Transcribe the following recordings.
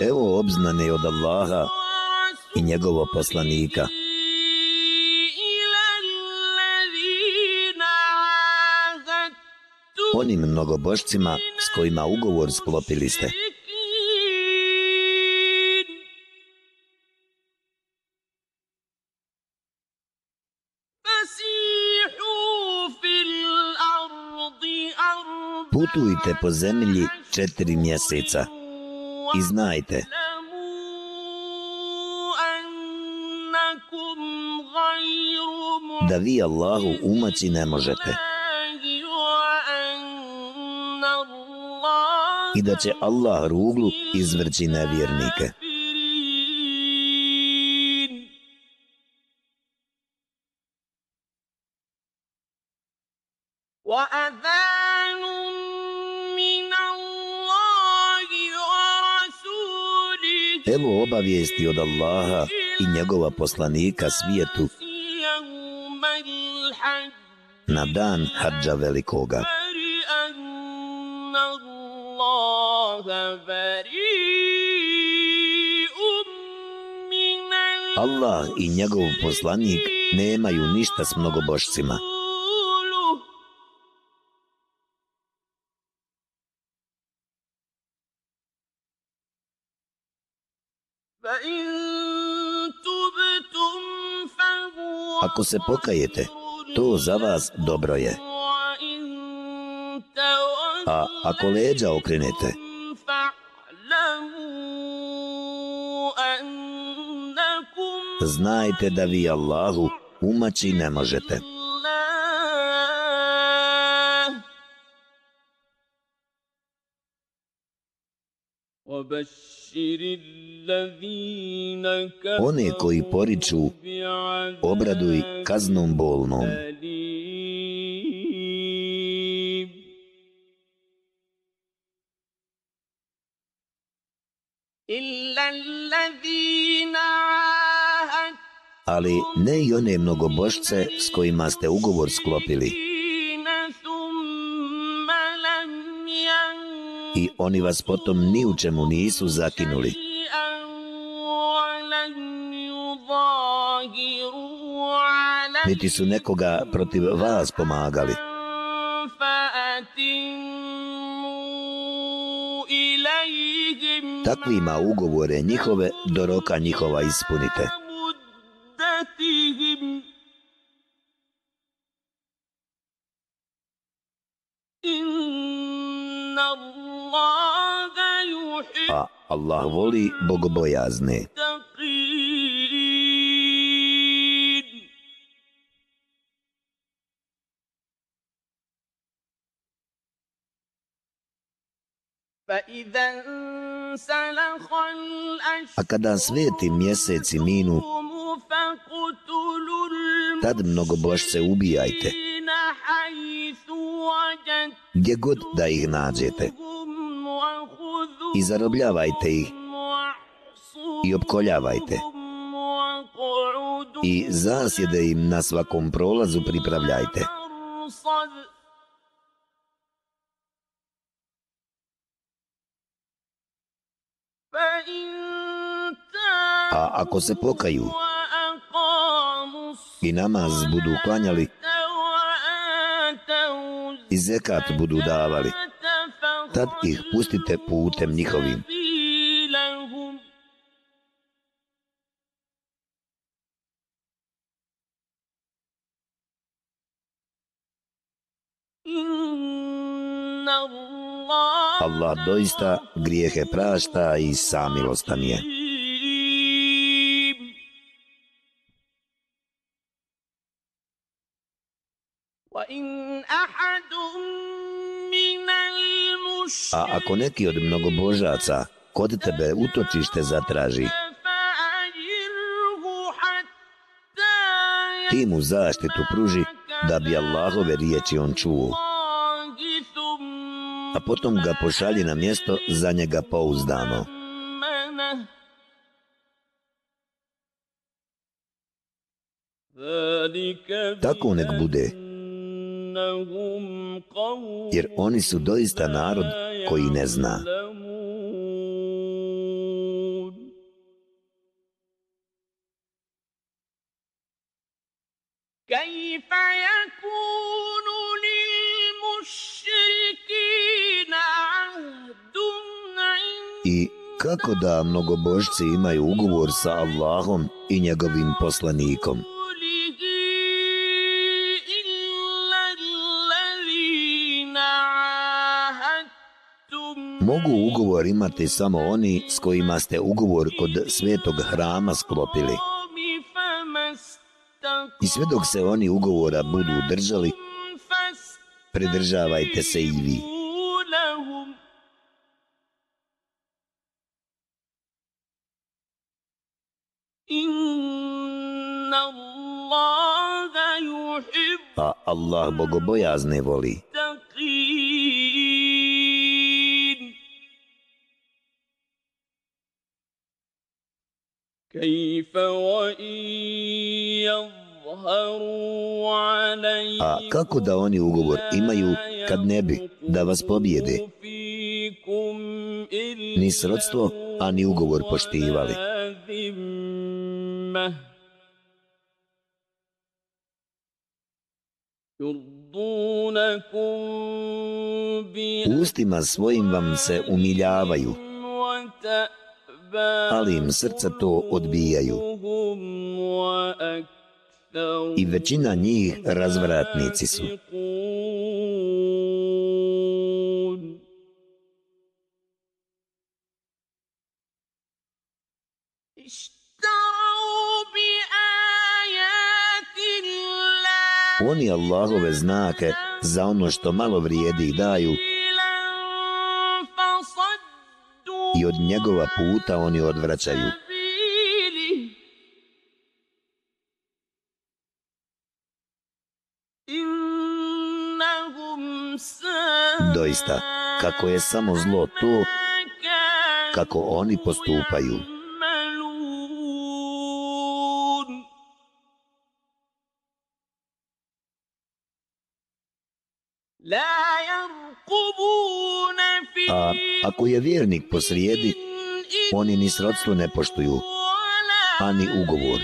Evo obznane od Allaha i njegovo poslanika. Onim mnogobošcima s kojima ugovor sklopili ste. Putujte po zemlji četiri mjeseca. I znajte. Da vi Allahu umaći ne možete. I da će Allah ruglu izvrći nevjernike. Obavijesti od Allaha i njegova poslanika svijetu na dan hađa velikoga. Allah i njegov poslanik nemaju ništa s mnogobošcima. Ako se pokajete, to za vas dobro je. A ako leđa okrenete, znajte da vi Allahu umaći ne možete. One koji poriču, obraduj kaznom bolnom. Ali ne i one mnogobošce s kojima ste ugovor sklopili. I oni vas potom ni u čemu nisu zakinuli. Niti su nekoga protiv vas pomagali. Takvima ugovore njihove do roka njihova ispunite. A Allah voli bogobojazne. A kada sveti mjeseci minu, tad mnogobošce ubijajte. Gdje god da ih nađete. I zarobljavajte ih. I opkoljavajte. I zasjede im na svakom prolazu pripravljajte. A ako se pokaju i namaz budu klanjali i zekat budu davali, tad ih pustite putem njihovim. Allah doista grijehe prašta i samilostan je. A ako neki od mnogobožaca kod tebe utočište zatraži, ti mu zaštitu pruži da bi Allahove riječi on čuo. A potom ga pošalji na mjesto za njega pouzdano. Tako nek bude jer oni su doista narod koji ne zna. كيف يكون للمشركين عهد I kako da mnogobožci imaju ugovor sa Allahom i njegovim poslanikom? Mogu ugovor imati samo oni s kojima ste ugovor kod svetog hrama sklopili. I sve dok se oni ugovora budu držali, pridržavajte se i vi. A pa Allah bogobojazne voli. A kako da oni ugovor imaju kad ne bi da vas pobjede, ni srodstvo, a ni ugovor poštivali? Ustima svojim vam se umiljavaju, ali im srca to odbijaju. I većina njih razvratnici su. Oni Allahove znake za ono što malo vrijedi daju, od njegova puta oni odvraćaju. Doista, kako je samo zlo to, kako oni postupaju. A ako je vjernik posrijedi, oni ni srodstvo ne poštuju, ani ugovor.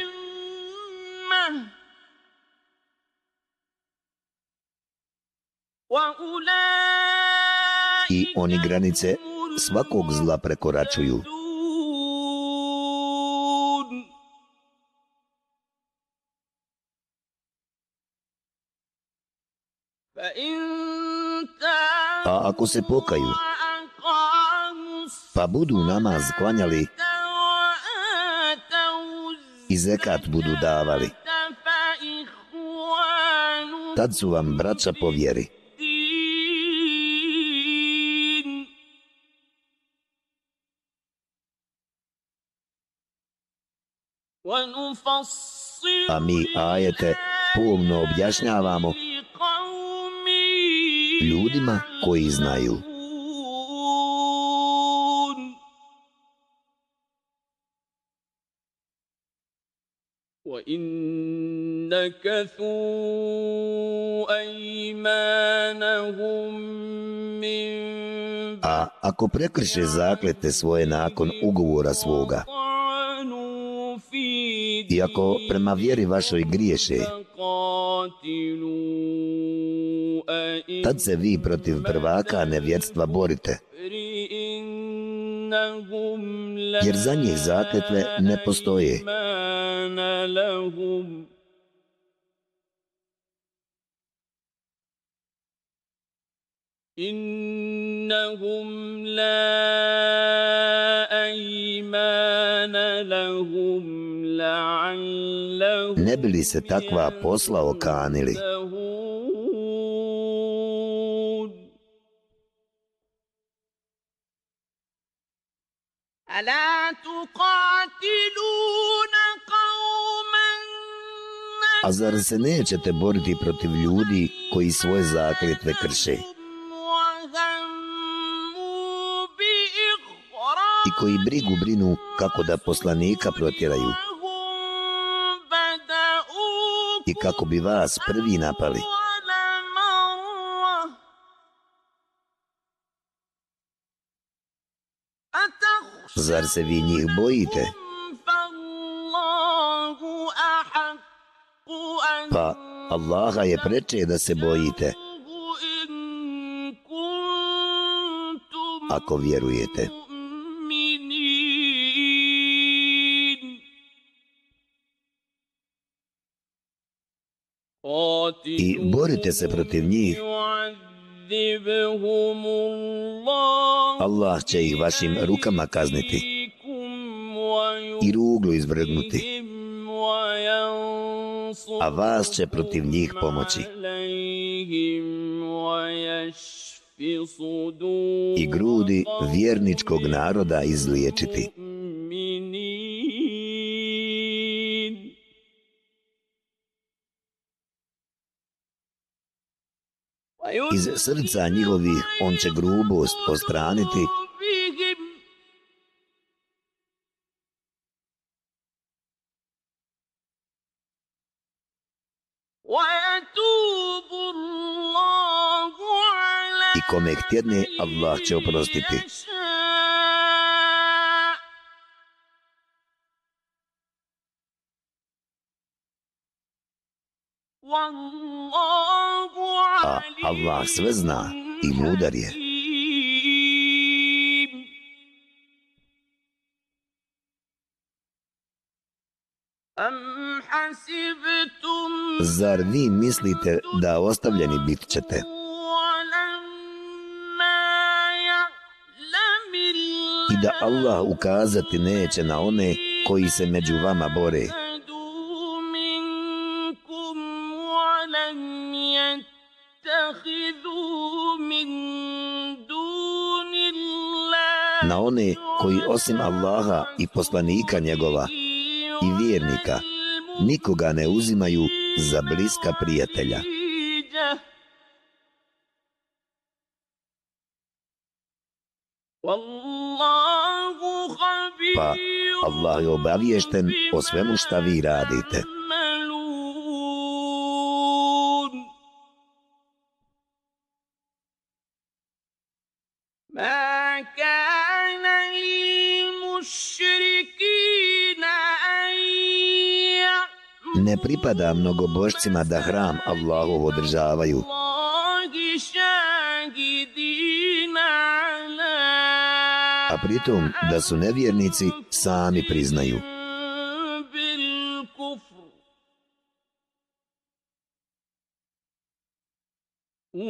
I oni granice svakog zla prekoračuju. ako se pokaju, pa budu namaz klanjali i zekat budu davali. Tad su vam braća povjeri. A mi ajete pomno objašnjavamo ljudima koji znaju. يعلمون. وإن نكثوا أيمانهم من A ako prekrše zaklete svoje nakon ugovora svoga, طعنوا في i ako prema vjeri vašoj griješe, قاتلوا tad se vi protiv prvaka nevjetstva borite, إنهم jer za njih zakletve ne postoje. إيمان لهم إنهم لا أيمان لهم لعلهم Ne bi li se takva posla okanili? A zar se nećete boriti protiv ljudi koji svoje zakljetve krše? I koji brigu brinu kako da poslanika protjeraju? I kako bi vas prvi napali? Зарцеві їх боїте. А Аллаха є причина се боїте. Ако віруєте. І боритеся проти них. Allah će ih vašim rukama kazniti i ruglu izvrgnuti, a vas će protiv njih pomoći i grudi vjerničkog naroda izliječiti. Iz srca njihovih on će grubost ostraniti ويتوب الله على i kome htjedne Allah će oprostiti. يشاء والله a Allah sve zna i mudar je. Zar vi mislite da ostavljeni bit ćete? I da Allah ukazati neće na one koji se među vama bore? Allah ukazati neće na one koji se među vama bore? Na one koji osim Allaha i poslanika njegova i vjernika nikoga ne uzimaju za bliska prijatelja. Pa Allah je obaviješten o svemu šta vi radite. ne pripada mnogobožcima da hram Allahov održavaju. A pritom da su nevjernici sami priznaju. Takvima su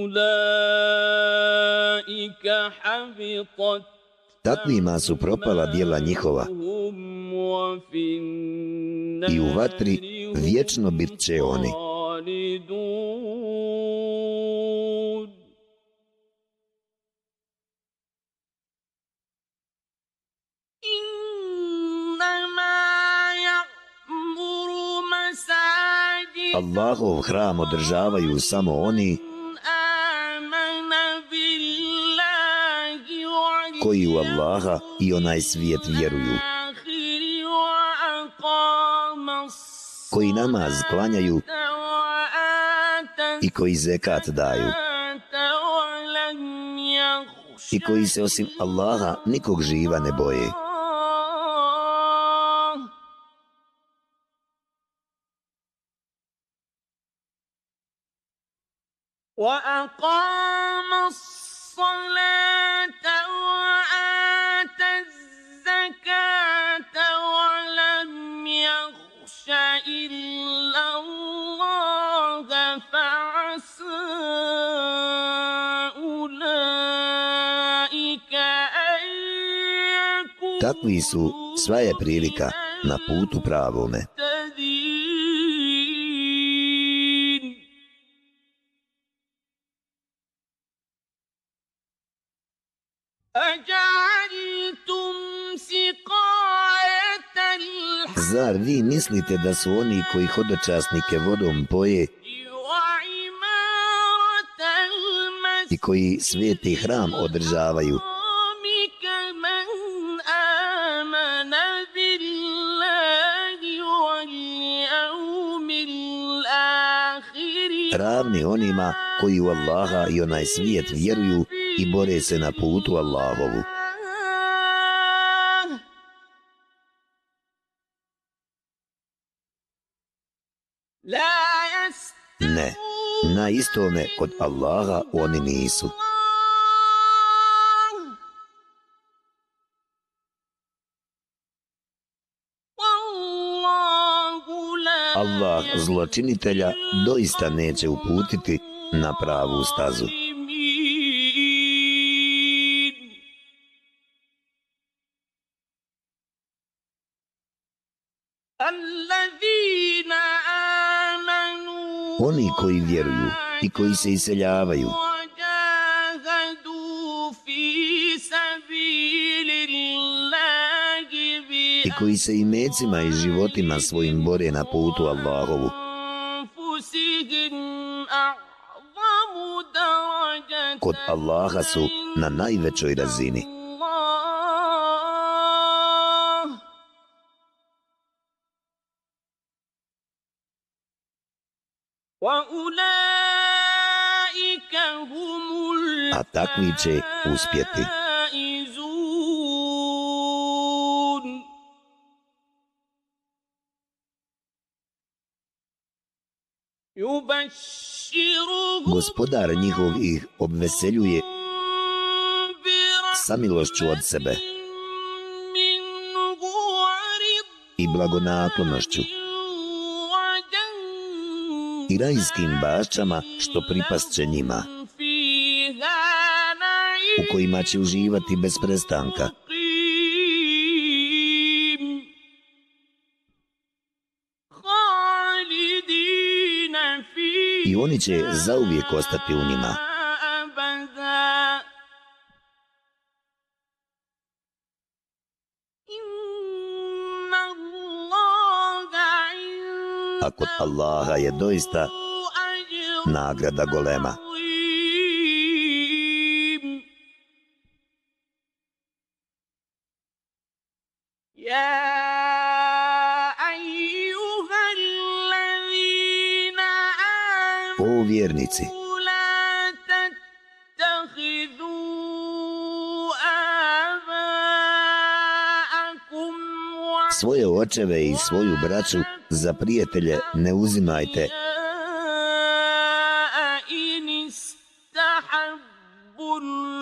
propala dijela njihova. Takvima su propala dijela njihova i u vatri vječno bit će oni. Allahov hram održavaju samo oni koji u Allaha i onaj svijet vjeruju. koji namaz klanjaju وآتى i koji zekat daju, الزكاة ولم يخش i koji se osim Allaha nikog živa ne boje. الله وأقام الصلاة takvi su sva je prilika na putu pravome. Zar vi mislite da su oni koji hodočasnike vodom poje i koji sveti hram održavaju, ravni onima koji u Allaha i onaj svijet vjeruju i bore se na putu Allahovu. Ne, na istome kod Allaha oni nisu. zločinitelja doista neće uputiti na pravu stazu. Oni koji vjeruju i koji se iseljavaju koji se i mecima i životima svojim bore na putu Allahovu. Kod Allaha su na najvećoj razini. A takvi će uspjeti. gospodar njihov ih obveseljuje sa milošću od sebe i blagonaklonošću i rajskim bašćama što pripasće njima u kojima će uživati bez prestanka. i oni će zauvijek ostati u njima. A kod Allaha je doista nagrada golema. svoje očeve i svoju braću za prijatelje ne uzimajte.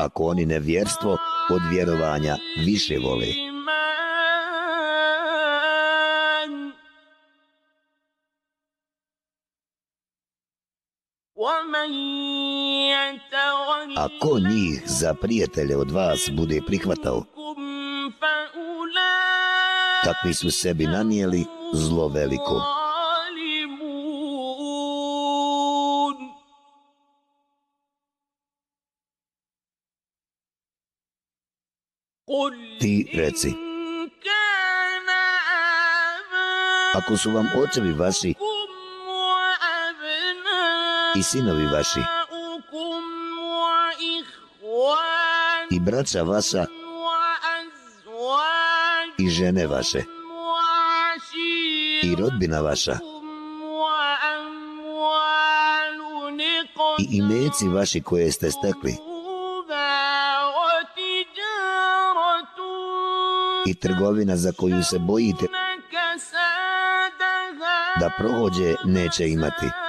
Ako oni nevjerstvo, od vjerovanja više voli. Ako njih za prijatelje od vas bude prihvatao, takvi su sebi nanijeli zlo veliko. Ti reci, ako su vam očevi vaši i sinovi vaši i braća vaša i žene vaše. I rodbina vaša. I imeci vaši koje ste stekli. I trgovina za koju se bojite da prohođe neće imati.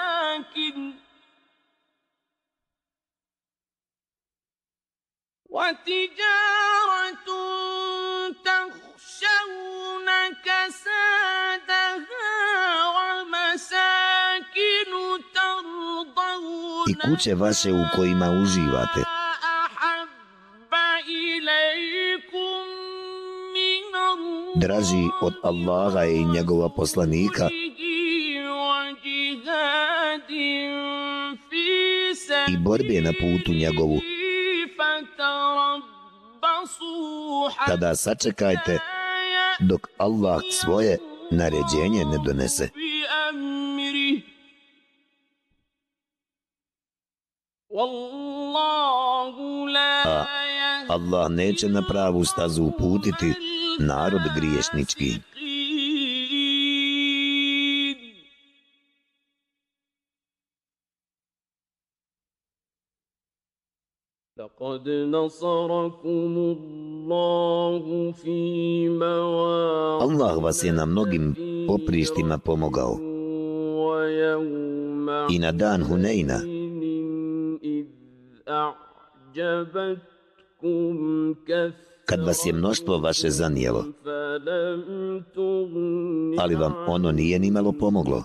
kuće vaše u kojima uživate. Draži od Allaha i njegova poslanika i borbe na putu njegovu. Tada sačekajte dok Allah svoje naređenje ne donese. Allah neće na pravu stazu uputiti narod griješnički. الفاسقين. لقد نصركم الله في مواقع Allah vas je na mnogim poprištima pomogao. ويوم I na dan Huneyna, kad vas je mnoštvo vaše zanijelo, ali vam ono nije nimalo pomoglo.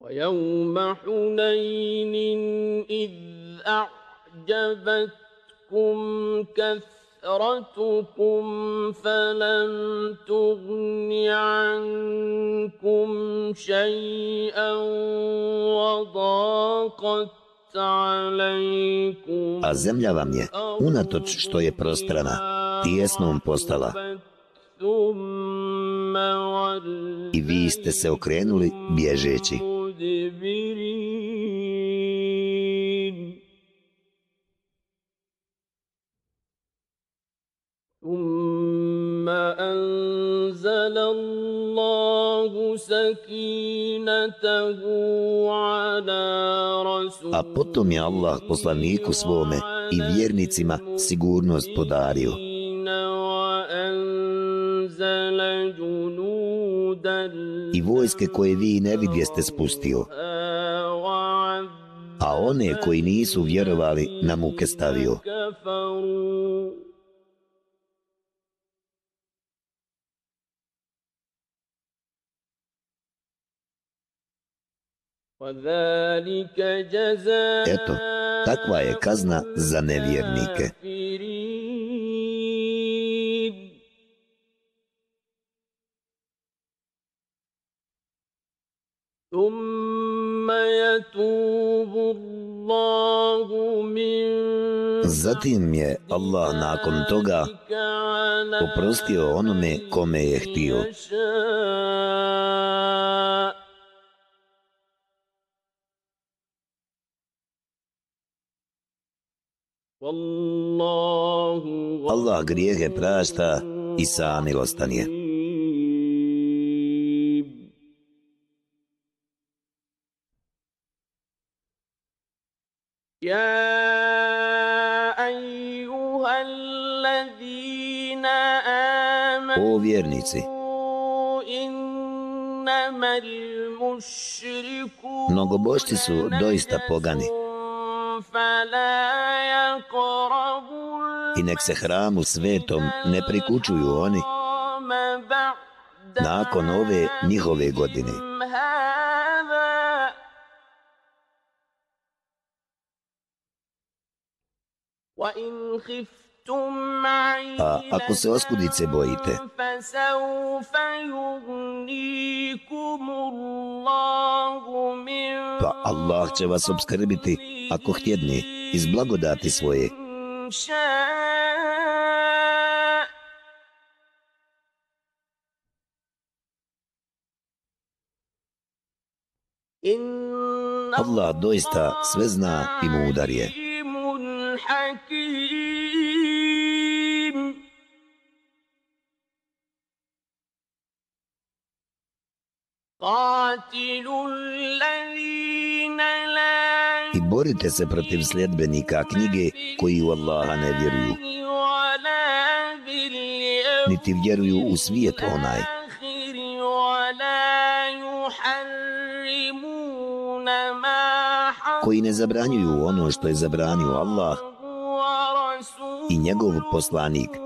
ويوم حنين إذ أعجبتكم كثرتكم فلم تغن عنكم شيئا وضاقت A zemlja vam je, unatoč što je prostrana, tijesnom postala. I vi ste se okrenuli bježeći. ثم أنزل الله سكينته على رسوله A potom je Allah poslaniku svome i vjernicima sigurnost podario. وأنزل جنودا I vojske koje vi ne vidjeste spustio, a one koji nisu vjerovali na muke stavio. Eto, takva je kazna za nevjernike. Zatim je Allah nakon toga poprostio onome kome je htio. Onome kome je htio. Allah grijehe prašta i samilostan je. Ja amanu O vjernici mnogobošci su doista pogani. i nek se hramu svetom ne prikučuju oni الحرام بعد nakon ove njihove godine. هذا وإن خفتم A ako se oskudice bojite, pa Allah će vas obskrbiti, ako htjedni, iz blagodati svoje. Allah doista sve zna i mu udar je. Allah doista sve zna i je. I borite se protiv sljedbenika knjige koji u Allaha ne vjeruju. Niti vjeruju u svijet onaj. Koji ne zabranjuju ono što je zabranio Allah i njegov poslanik.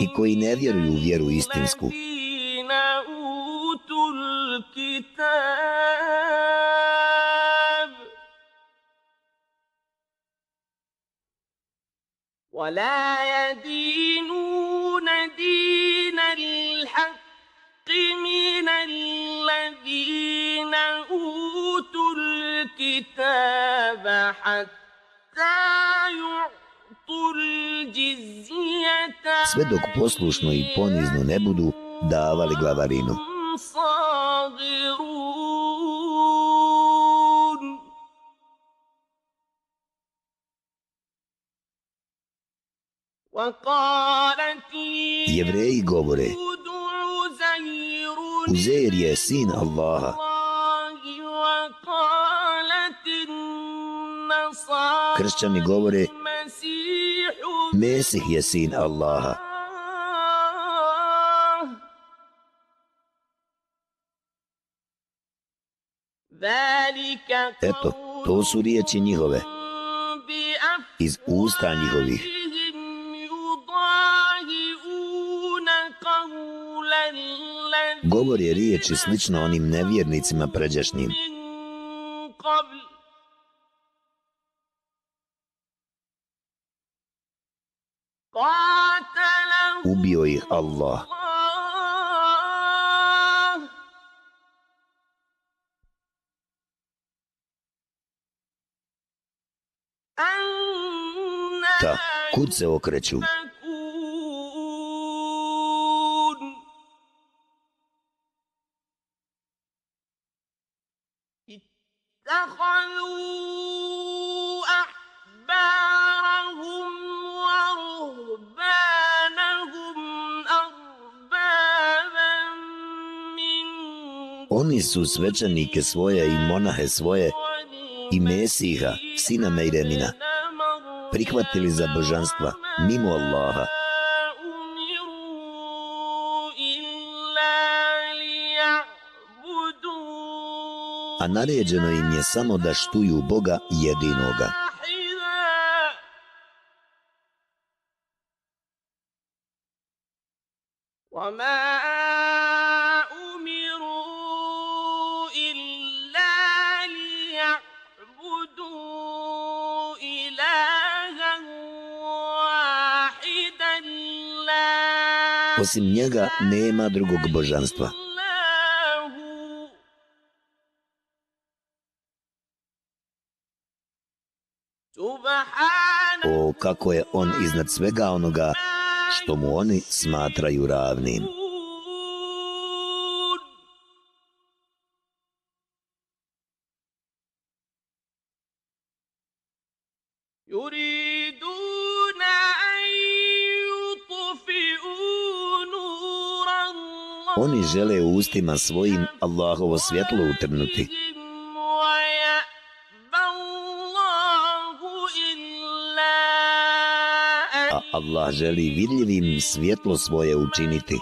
I koji ne vjeruju u vjeru istinsku, ولا يدينون دين الحق من الذين أوتوا الكتاب حتى يعطوا sve dok poslušno i ponizno ne budu davali glavarinu. Jevreji govore, Uzeir je sin Allaha. Kršćani govore, Mesih je sin Allaha. Eto, to su riječi njihove iz usta njihovih. Govor je riječi slično onim nevjernicima pređašnjim. Ubio ih Allah. الله Ta, أنا kud se okreću? تكون Oni su svećanike svoje i monahe svoje i Mesiha, sina Mejremina, prihvatili za božanstva mimo Allaha. A naređeno im je samo da štuju Boga jedinoga. وما osim njega nema drugog božanstva. O, kako je on iznad svega onoga što mu oni smatraju ravnim. žele u ustima svojim Allahovo svjetlo utrnuti. A Allah želi vidljivim svjetlo svoje učiniti.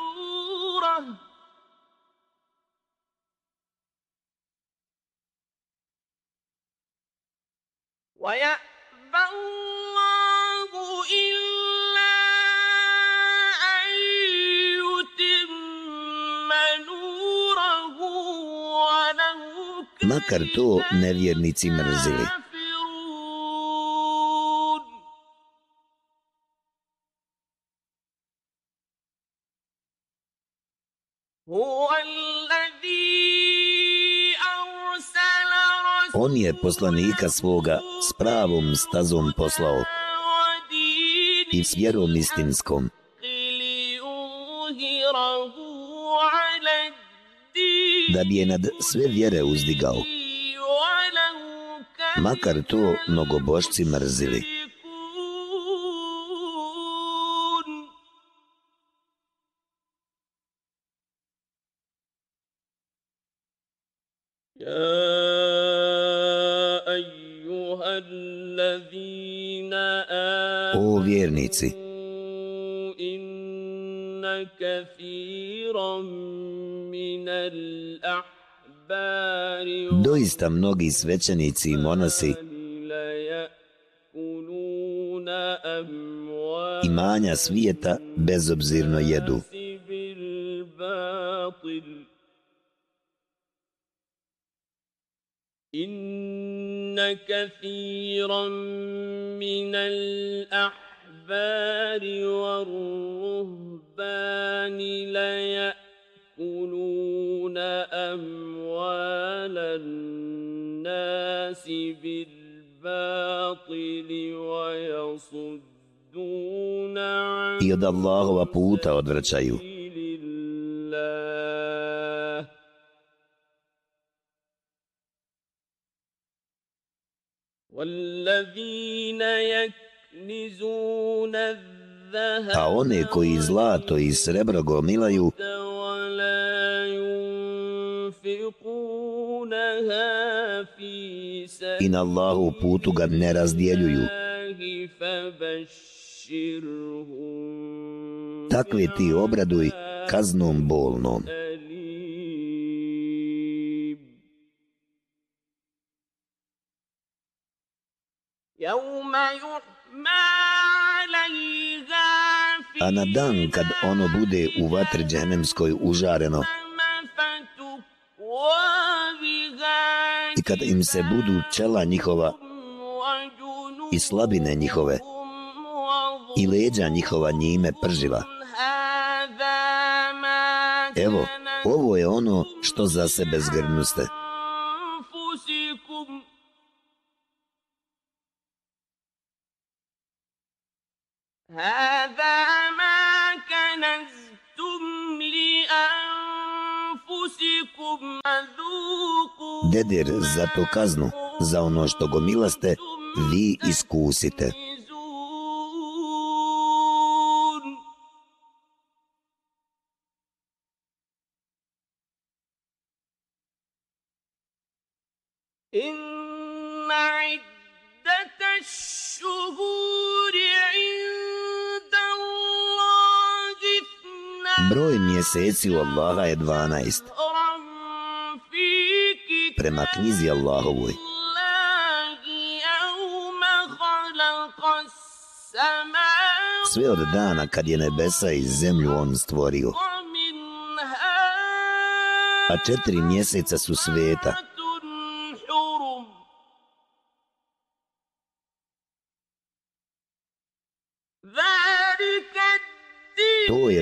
to nevjernici mrzili. On je poslanika svoga s pravom stazom poslao i s vjerom istinskom. Da bi je nad sve vjere uzdigao makar to mnogobošci mrzili. O vjernici, inna kafiran min al doista mnogi svećenici i monasi ليأكلون أموال imanja svijeta bezobzirno jedu. الناس بالباطل إن كثيرا من الأحبار والرهبان ليأكلون أموال الناس بالباطل ويصدون عن I od Allahova puta odvraćaju. سبيل الله والذين يكنزون الذهب A one koji zlato i srebro gomilaju, ولا ينفقونها في i na Allahu putu ga ne razdjeljuju. الله فبشرهم Takve ti obraduj kaznom bolnom. أليم يوم يحمى عليها في A na dan kad ono bude u vatr džehennemskoj užareno i kad im se budu čela njihova i slabine njihove i leđa njihova njime prživa. Evo, ovo je ono što za sebe zgrnuste. هذا ما كنزتم لأنفسكم فذوقوا Dedir za to kaznu, za ono što gomilaste, vi iskusite. تكنزون Broj mjeseci u Allaha je 12. Prema knjizi Allahovoj. Sve od dana kad je nebesa i zemlju on stvorio. A četiri mjeseca su sveta.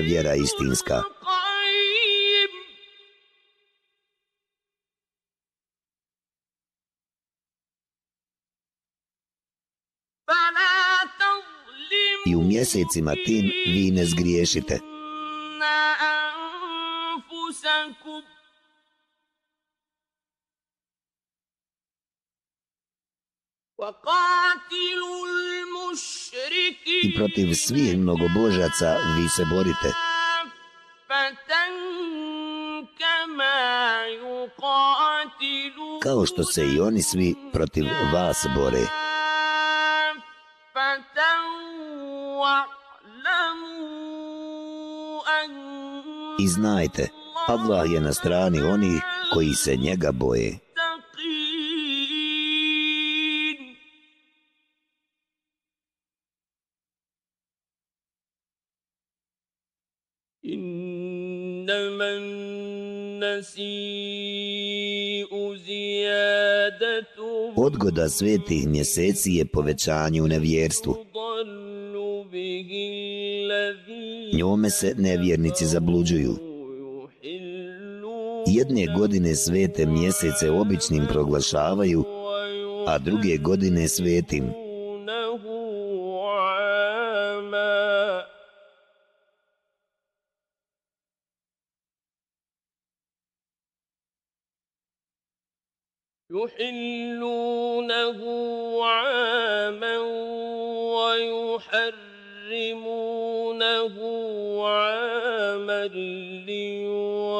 vjera istinska. القيم فلا تظلموا I u mjesecima tim vi ne zgriješite. أنفسكم وقاتلوا i protiv svih mnogobožaca vi se borite. Kao što se i oni svi protiv vas bore. I znajte, Allah je na strani onih koji se njega boje. المتقين إنما النسيء زيادة Odgoda svetih mjeseci je povećanje u nevjerstvu. يضل به الذين Njome se nevjernici zabluđuju. يحلون Jedne godine svete mjesece običnim proglašavaju, a druge godine svetim. يحلونه عاما ويحرمونه عاما ليواطئوا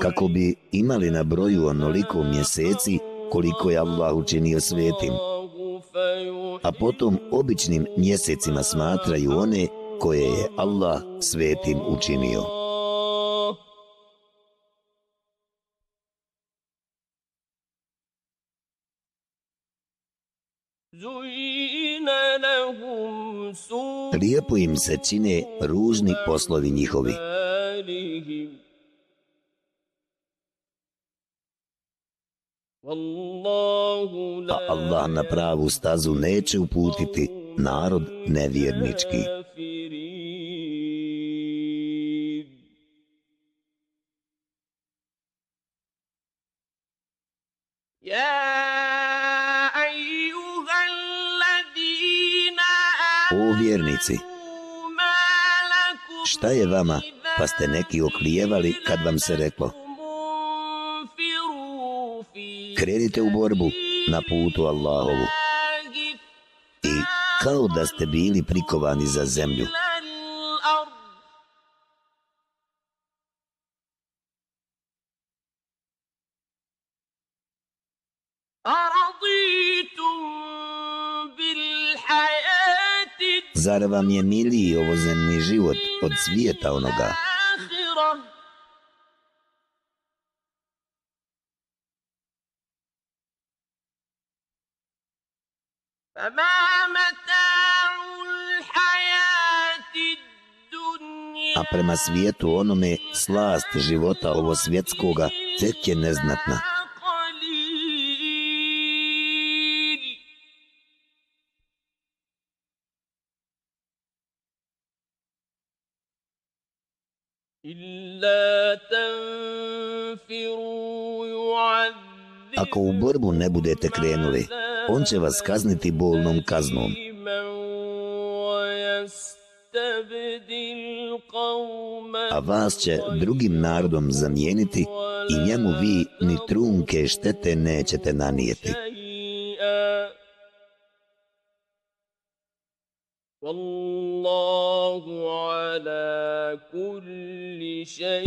kako bi imali na broju onoliko mjeseci koliko je Allah učinio svetim, a potom običnim mjesecima smatraju one koje je Allah svetim učinio. Lijepo im se čine ružni poslovi njihovi. A pa Allah na pravu stazu neće uputiti narod nevjernički. vjernici. Šta je vama, pa ste neki oklijevali kad vam se reklo? Krenite u borbu na putu Allahovu. I kao da ste bili prikovani za zemlju. zar vam je miliji ovozemni život od svijeta onoga? A prema svijetu onome slast života ovo svjetskoga tek je neznatna. Ako u borbu ne budete krenuli, on će vas kazniti bolnom kaznom, a vas će drugim narodom zamijeniti i njemu vi ni trunke štete nećete nanijeti.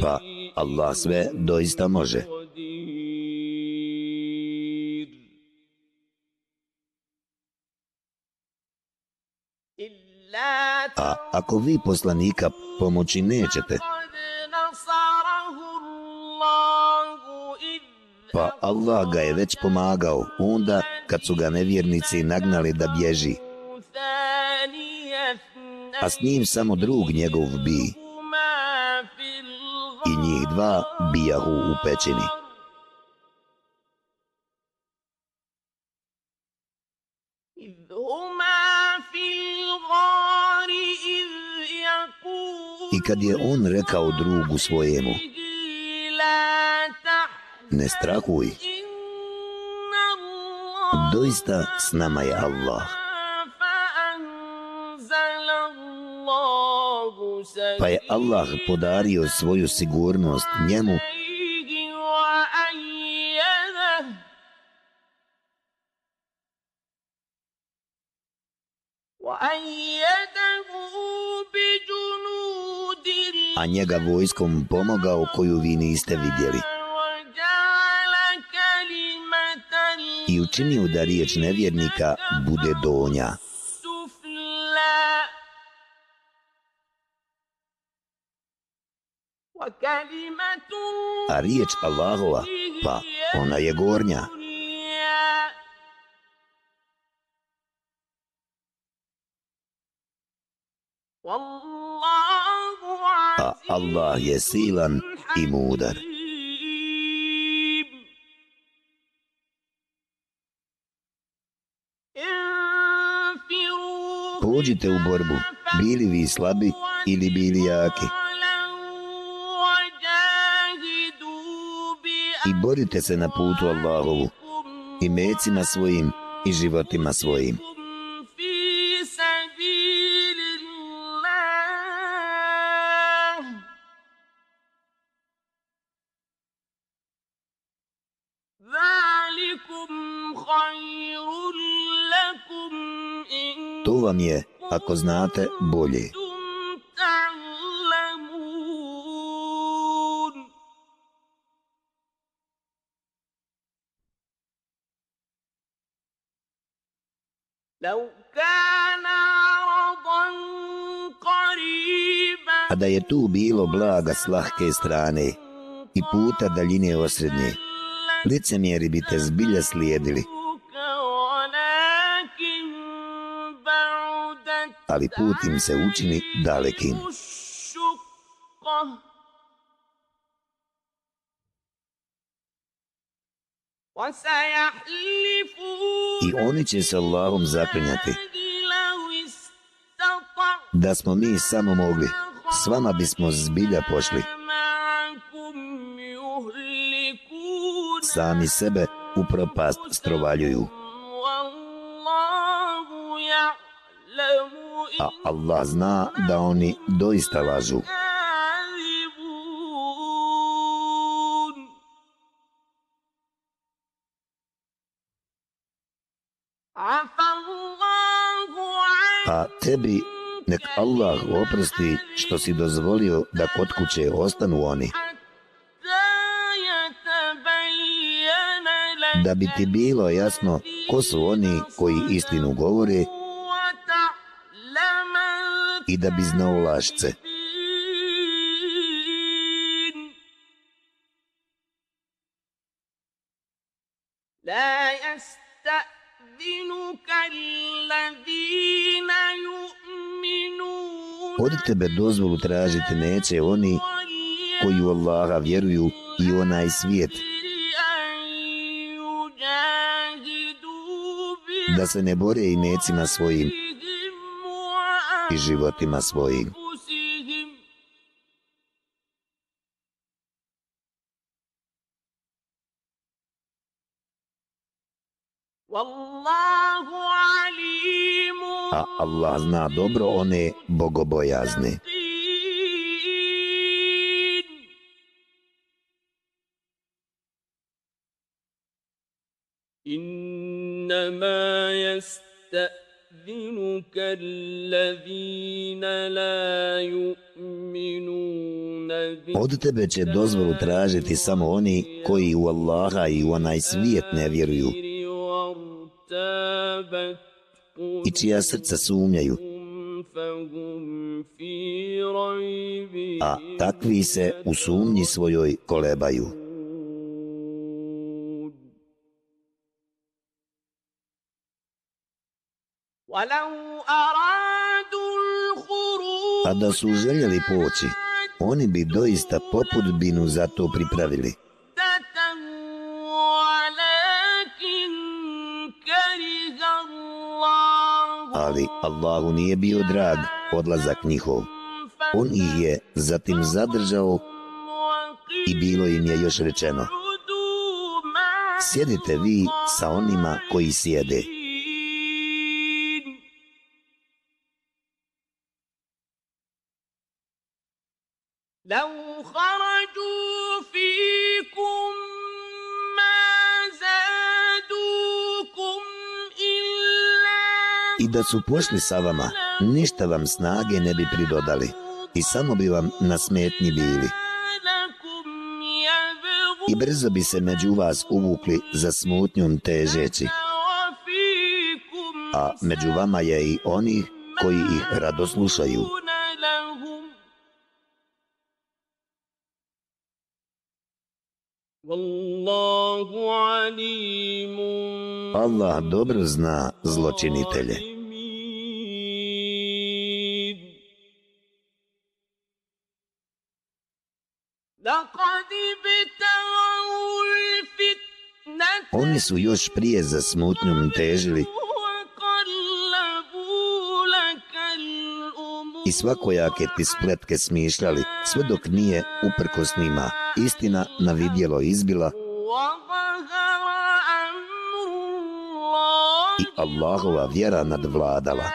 Pa Allah sve doista može. A ako vi poslanika pomoći nećete, pa Allah ga je već pomagao. Onda kad su ga nevjernici nagnali da bježi, a s njim samo drug njegov bi. I njih dva bijahu u pećini. I kad je on rekao drugu svojemu, ne strahuj, doista s nama je Allah. pa je Allah podario svoju sigurnost njemu a njega vojskom pomogao koju vi niste vidjeli i učinio da riječ nevjernika bude donja. Do A riječ Allahova, pa ona je gornja. A pa Allah je silan i mudar. Pođite u borbu, bili vi slabi ili bili jaki. i borite se na putu Allahovu i mecima svojim i životima svojim. To vam je, ako znate, bolje. A da je tu bilo blaga s lahke strane i puta daljine osrednje, licemjeri bi te zbilja slijedili, ولكن بعدت ali put im se učini dalekim. الشقة وسيحلفون i oni će se Allahom zaklinjati. Da smo mi samo mogli, s vama bismo zbilja pošli. Sami sebe u propast strovaljuju. A Allah zna da oni doista lažu. a tebi nek Allah oprosti što si dozvolio da kod kuće ostanu oni. Da bi ti bilo jasno ko su oni koji istinu govore i da bi znao lašce. od tebe dozvolu tražiti neće oni koji u Allaha vjeruju i onaj svijet. Da se ne bore i necima svojim i životima svojim. Allah zna dobro one bogobojazne. بالمتقين. إنما يستأذنك الذين لا يؤمنون Od tebe će dozvolu tražiti samo oni koji u Allaha i u onaj svijet ne vjeruju بالخير وارتابت i čija srca sumnjaju, a takvi se u sumnji svojoj kolebaju. A da su željeli poći, oni bi doista poput binu za to pripravili. ali Allahu nije bio drag odlazak njihov. On ih je zatim zadržao i bilo im je još rečeno. Sjedite vi sa onima koji sjede. Lau i da su pošli sa vama, ništa vam snage ne bi pridodali i samo bi vam nasmetni bili. I brzo bi se među vas uvukli za smutnjom težeći. A među vama je i oni koji ih rado slušaju. Wallahu alim Allah dobro zna zločinitelje. Oni su još prije za smutnjom težili. i svakojake ti spletke smišljali, sve dok nije uprkos njima, istina na vidjelo izbila, i Allahova vjera nadvladala.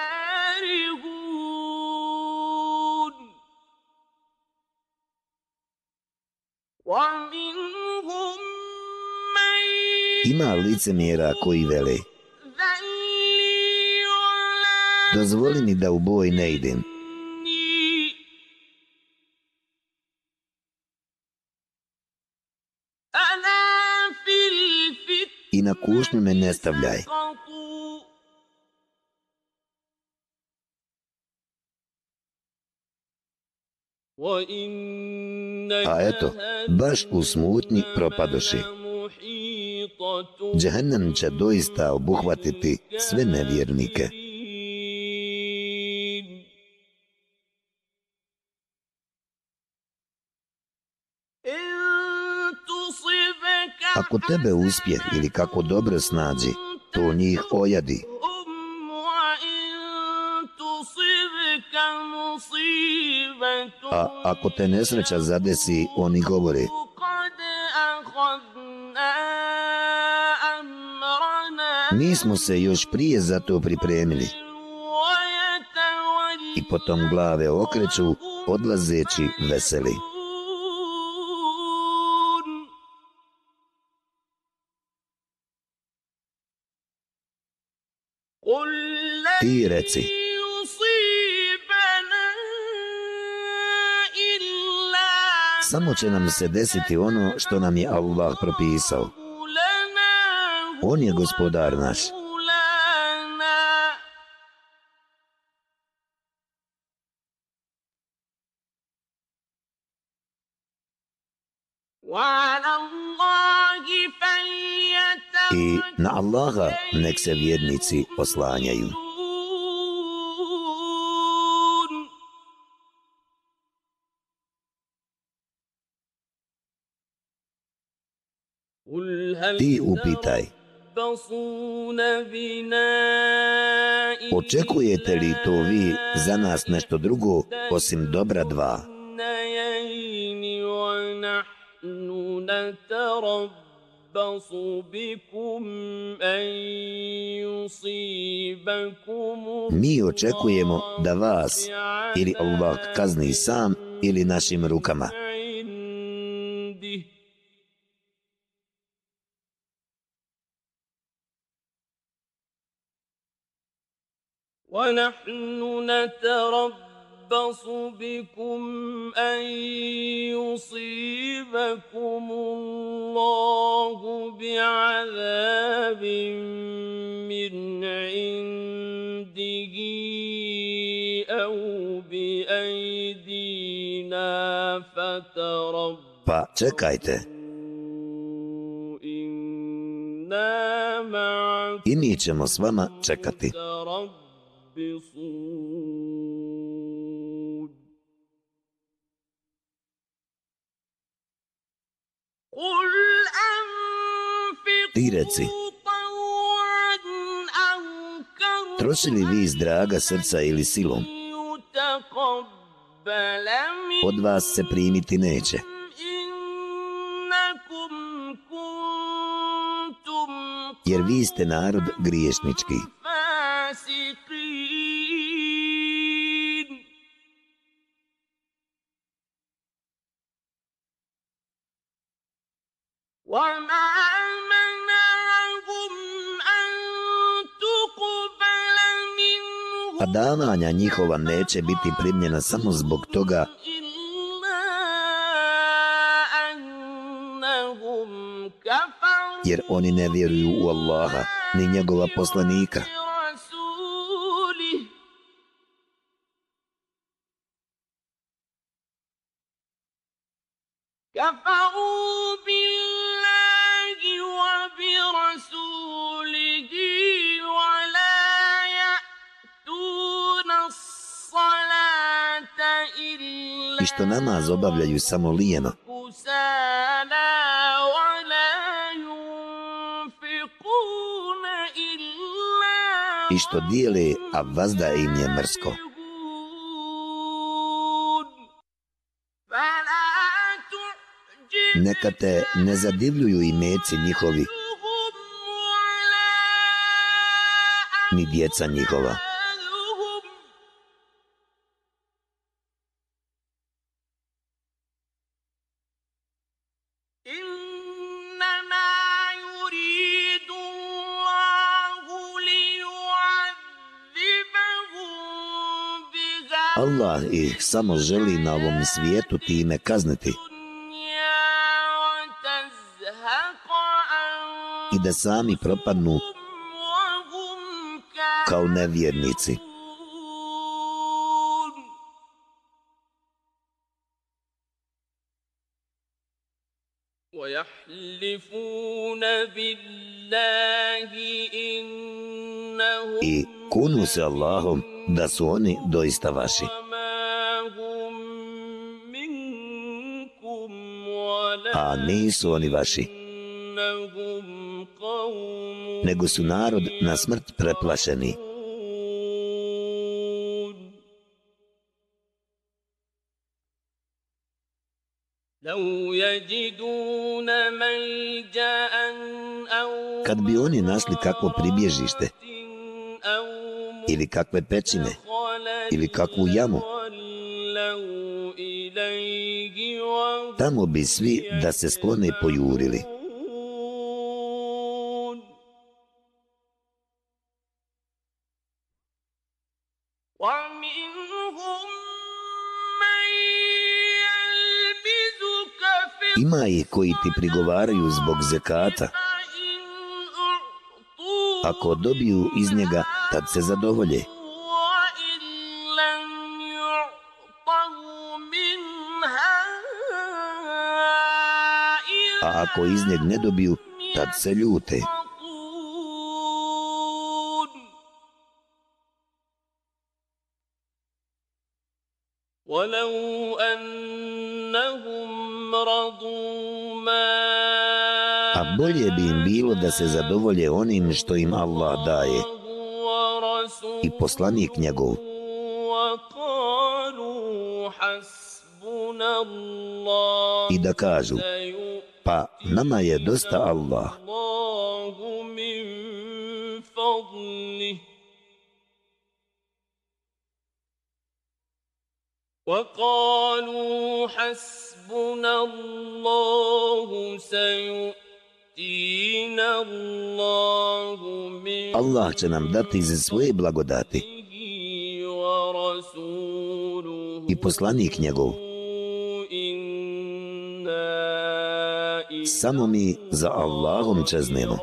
Ima lice mjera koji vele. Dozvoli mi da u boj ne idem. I na kušnju me ne stavljaj. A eto, baš u smutnji propadoši. Džehennem će doista obuhvatiti sve nevjernike. Ako tebe uspjeh ili kako dobro snađi, to njih ojadi. A ako te nesreća zadesi, oni govore Mi smo se još prije za to pripremili. I potom glave okreću, odlazeći veseli. Ti reci Samo će nam se desiti ono što nam je Allah propisao. On je gospodar naš. I na Allaha nek se vjernici oslanjaju. Ti upitaj, تربصون بنا očekujete li to vi za nas nešto drugo osim dobra dva? اثنين ونحن نتربص بكم أن يصيبكم Mi očekujemo da vas ili Allah kazni sam ili našim rukama. ونحن نتربص بكم أن يصيبكم الله بعذاب من عنده أو بأيدينا فتربصوا. Pa čekajte, إنا معكم. I mi ćemo s vama čekati. متربصون قل Ti reci, أنفقوا طوعا أو كرها troši li vi iz draga srca ili silom, يتقبل od vas se primiti neće. إنكم كنتم Jer vi ste narod griješnički. A davanja njihova neće biti primljena samo zbog toga إلا أنهم كفروا jer oni ne vjeruju u Allaha ni njegova poslanika. برسوله كفروا بالله što namaz obavljaju samo lijeno. I što dijeli, a vazda im je mrsko. Neka te ne zadivljuju i meci njihovi, ni djeca njihova. ih samo želi na ovom svijetu time kazniti i da sami propadnu kao nevjernici. I kunu se Allahom da su oni doista vaši. nisu oni vaši, nego su narod na smrt preplašeni. Kad bi oni nasli kakvo pribježište, ili kakve pećine, ili kakvu jamu, Tamo bi svi da se sklone pojurili. Ima ih koji ti prigovaraju zbog zekata. Ako dobiju iz njega, tad se zadovolje. ako iz njeg ne dobiju, tad se ljute. ولو أنهم رضوا ما A bolje bi im bilo da se zadovolje onim što im Allah daje i poslanik njegov وقالوا حسبنا الله i da kažu, pa nama je dosta Allah. الله من فضله وقالوا حسبنا الله سيؤتينا الله من Allah će nam dati za svoje blagodati فضله ورسوله i poslanik njegov. samo mi za Allahom čeznemo.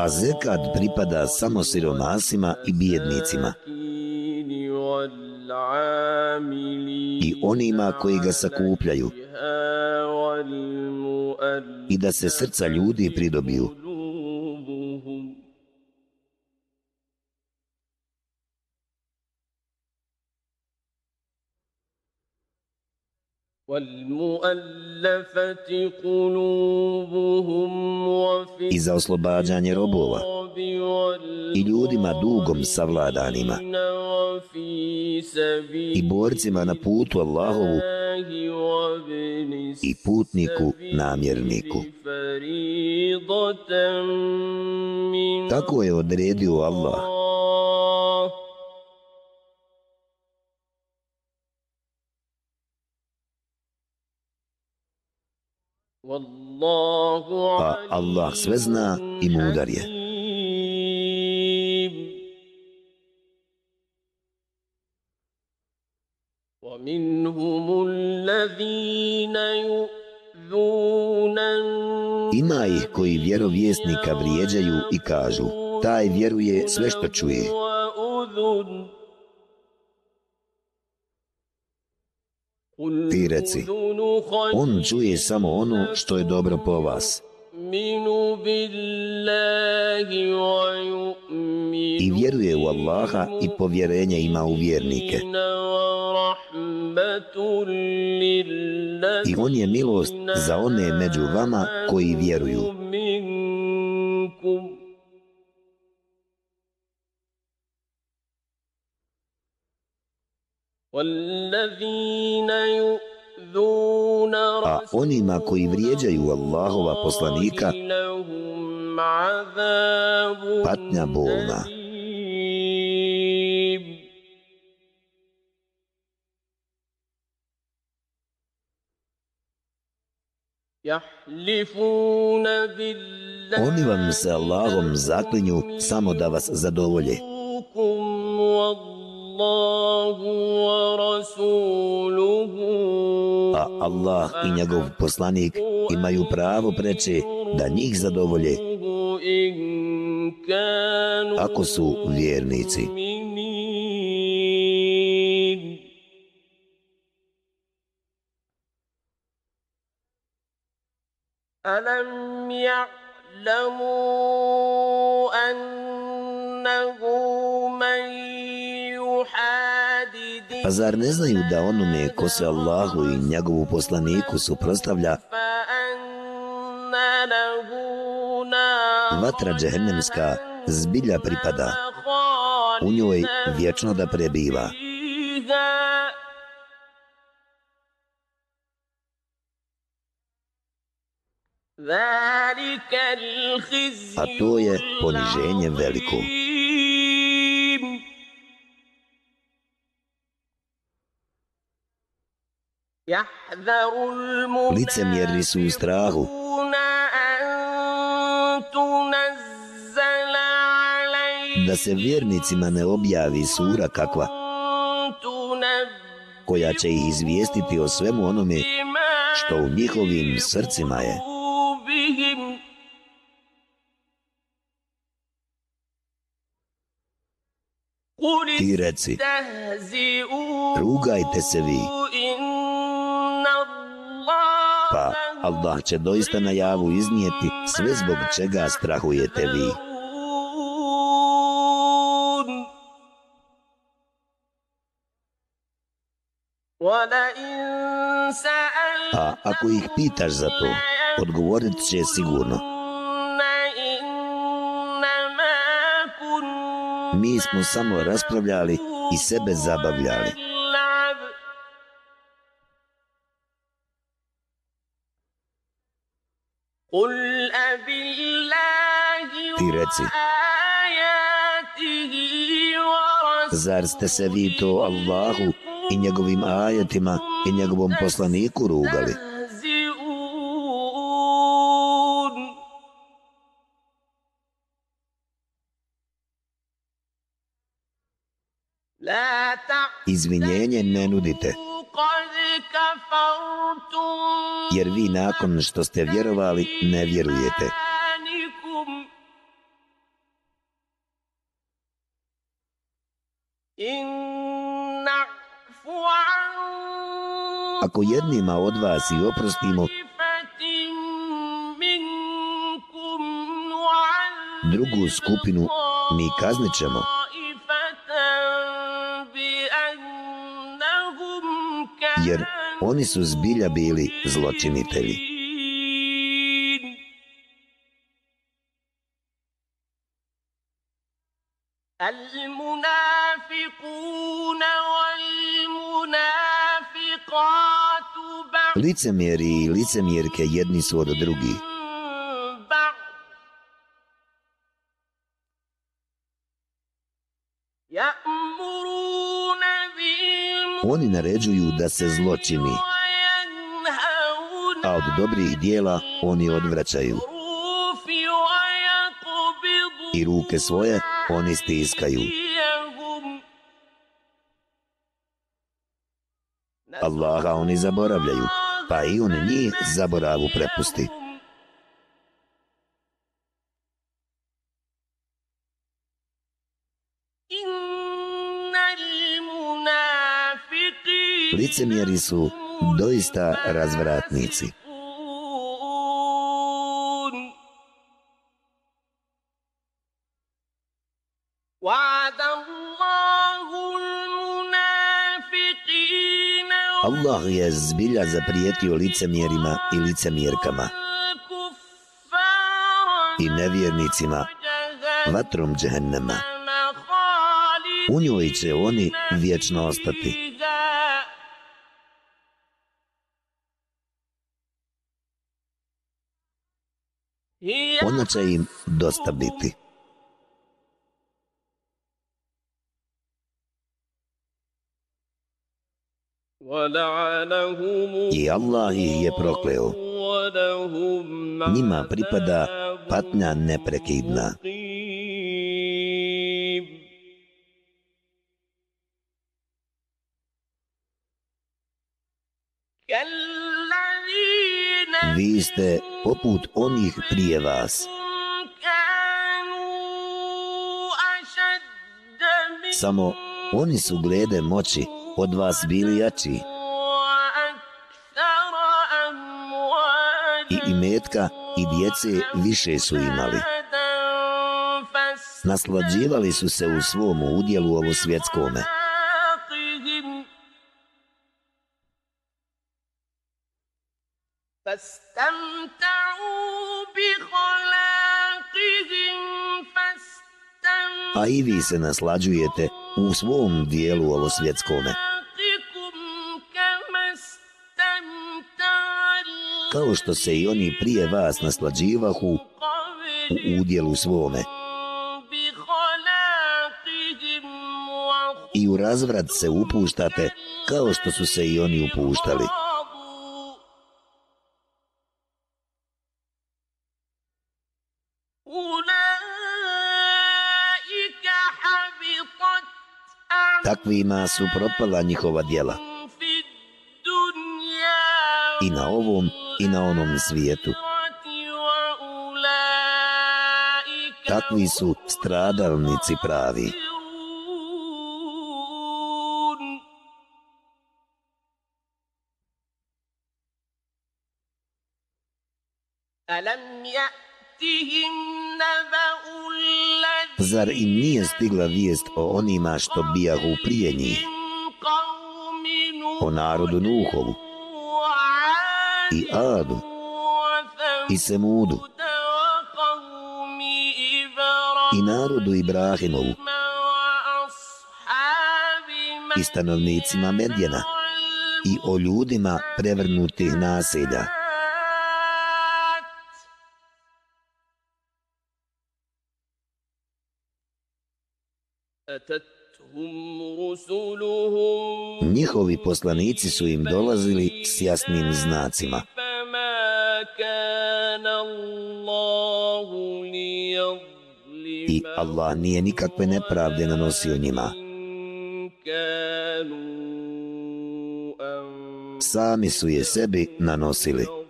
A zekat pripada samo siromasima i bijednicima i onima koji ga sakupljaju i da se srca ljudi pridobiju. I za oslobađanje robova. i ljudima dugom savladanima. i borcima na putu Allahovu i putniku namjerniku. Tako je odredio Allah. Pa Allah sve zna i mudar je. Ima ih koji vjerovjesnika vrijeđaju i kažu Taj vjeruje sve što čuje. Ti reci On čuje samo ono što je dobro po vas. I vjeruje u Allaha i povjerenje ima u vjernike. ورحمة للذين I on je milost za one među vama koji vjeruju. منكم والذين يؤذون A onima koji vrijeđaju Allahova poslanika, لهم عذاب patnja bolna. Oni vam se Allahom zaklinju samo da vas zadovolje. A Allah i njegov poslanik imaju pravo preći da njih zadovolje ako su vjernici. ألم يعلموا أنه من يحادد Pa zar ne znaju da onome ko se Allahu i njegovu poslaniku suprostavlja, فأن له نار vatra džehennemska zbilja pripada, u njoj vječno da prebiva. A to je poniženje veliko. Licemjerni su u strahu. Da se vjernicima ne objavi sura kakva koja će ih izvijestiti o svemu onome što u njihovim srcima je. Ti reci, rugajte se vi. Pa Allah će doista na javu iznijeti sve zbog čega strahujete vi. A pa, ako ih pitaš za to, odgovorit će sigurno. mi smo samo raspravljali i sebe zabavljali. Ti reci, zar ste se vi to Allahu i njegovim ajetima i njegovom poslaniku rugali? Izvinjenje ne nudite. Jer vi nakon što ste vjerovali, ne vjerujete. Ako jednima od vas i oprostimo, drugu skupinu mi kaznit ćemo. jer oni su zbilja bili zločinitelji. Licemjeri i licemjerke jedni su od drugih. oni naređuju da se zločini, a od dobrih dijela oni odvraćaju. I ruke svoje oni stiskaju. Allaha oni zaboravljaju, pa i on njih zaboravu prepusti. licemjeri su doista razvratnici. Allah je zbilja zaprijetio licemjerima i licemjerkama i nevjernicima vatrom džehennema. U njoj će oni vječno ostati. će im dosta biti. I Allah ih je prokleo. Njima pripada patnja neprekidna. Pripada patnja neprekidna. vi ste poput onih prije vas. Samo oni su glede moći od vas bili jači i imetka i djece više su imali. Naslađivali su se u svom udjelu ovo svjetskome. A i vi se naslađujete u svom dijelu ovo svjetskome. Kao što se i oni prije vas naslađivahu u udjelu svome. I u razvrat se upuštate kao što su se i oni upuštali. takvima su propala njihova djela. I na ovom i na onom svijetu. Takvi su stradalnici pravi. Takvi su stradalnici pravi. Zar im nije stigla vijest o onima što bijahu prije njih? O narodu Nuhovu i Adu i Semudu i narodu Ibrahimovu i stanovnicima Medjena i o ljudima prevrnutih naseda. Njihovi poslanici su im dolazili s jasnim znacima. I Allah nije nikakve nepravde nanosio njima. Sami su je sebi nanosili.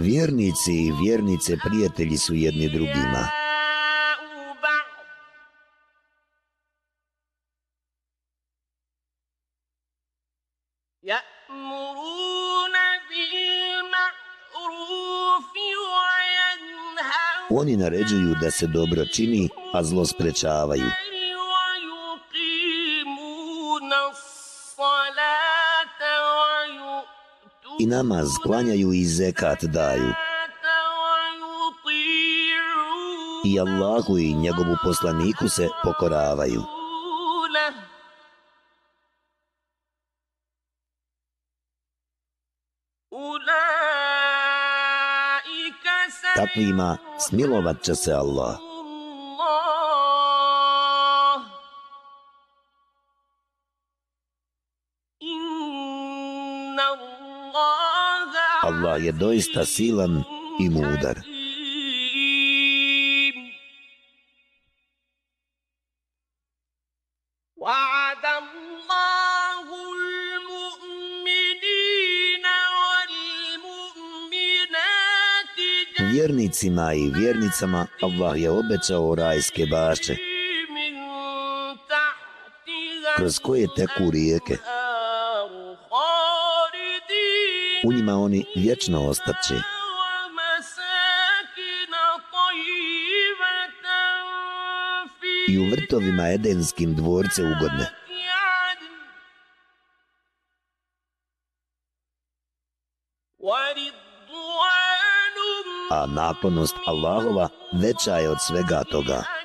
Vjernici i vjernice prijatelji su jedni drugima. Oni naređuju da se dobro čini, a zlo sprečavaju. i namaz klanjaju i zekat daju. I Allahu i njegovu poslaniku se pokoravaju. Takvima smilovat će se Allah. Allah je doista silan i mudar. Vjernicima i vjernicama Allah je obećao rajske bašće kroz koje teku rijeke u njima oni vječno ostaće. I u vrtovima edenskim dvorce ugodne. A naklonost Allahova veća je od svega toga.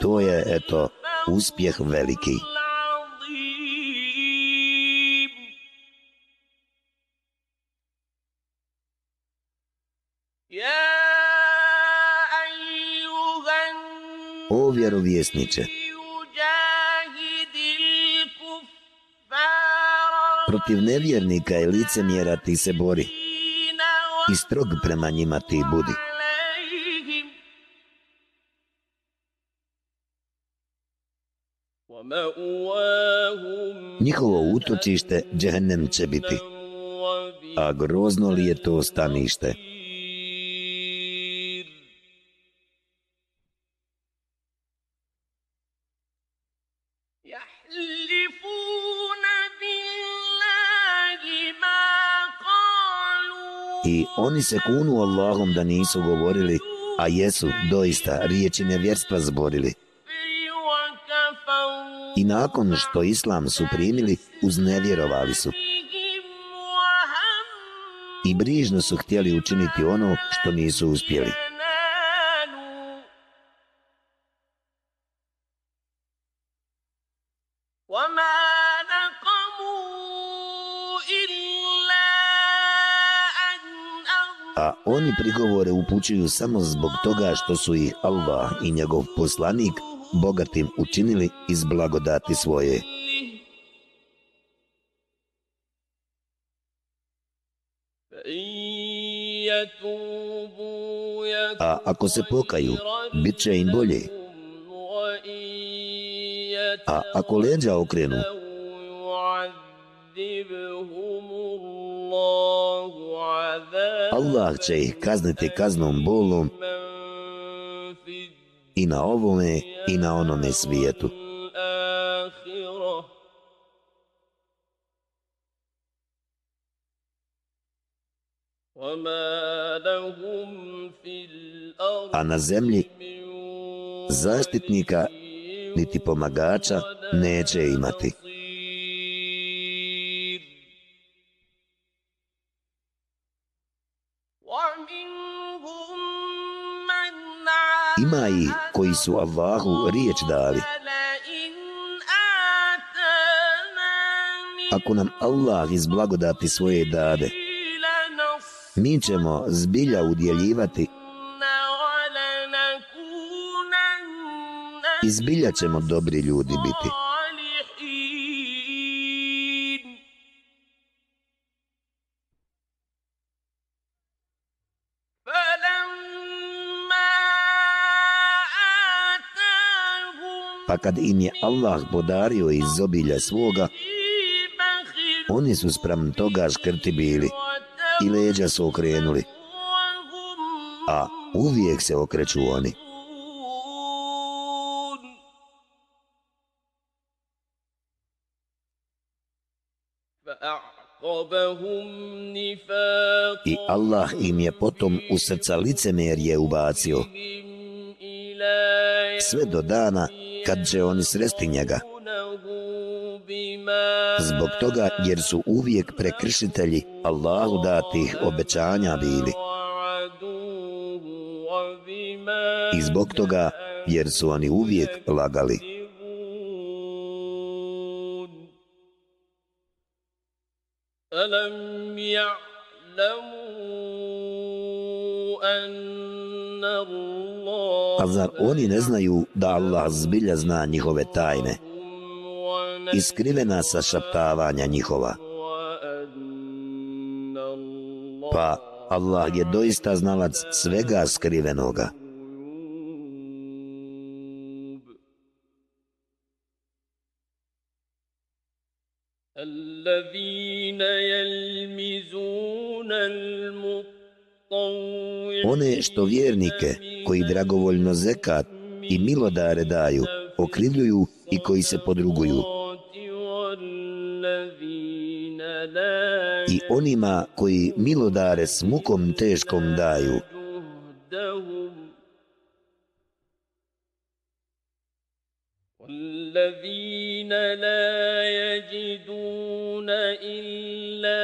To je, eto, uspjeh veliki. O vjerovjesniče, protiv nevjernika i lice mjera ti se bori i strog prema njima ti budi. Njihovo utočište džehennem će biti. A grozno li je to stanište? I oni se kunu Allahom da nisu govorili, a jesu doista riječi nevjerstva zborili i nakon što islam su primili, uznevjerovali su. I brižno su htjeli učiniti ono što nisu uspjeli. A oni prigovore upućuju samo zbog toga što su ih Allah i njegov poslanik bogatim učinili iz blagodati svoje. A ako se pokaju, bit će im bolje. A ako leđa okrenu, Allah će ih kazniti kaznom bolom i na ovome i na onome svijetu. A na zemlji zaštitnika niti pomagača neće imati. ima i koji su Allahu riječ dali. Ako nam Allah iz blagodati svoje dade, mi ćemo zbilja udjeljivati i zbilja ćemo dobri ljudi biti. pa kad im je Allah podario iz obilja svoga, oni su sprem toga škrti bili i leđa su okrenuli, a uvijek se okreću oni. I Allah im je potom u srca licemerje ubacio sve do dana kad će oni sresti njega. يرونه بما Zbog toga jer su uvijek prekršitelji Allahu datih obećanja bili. وعدوه وبما I zbog toga jer su oni uvijek lagali. يكذبون. ألم يعلموا أن الله A zar oni ne znaju da Allah zbilja zna njihove tajne i skrivena sa šaptavanja njihova? وأن الله Pa Allah je doista znalac svega skrivenoga. الذين يلمزون المطوعين One što vjernike koji dragovoljno zekat i milodare daju, okrivljuju i koji se podruguju. والذين لا I onima koji milodare s mukom teškom daju, جهدهم والذين لا يجدون إلا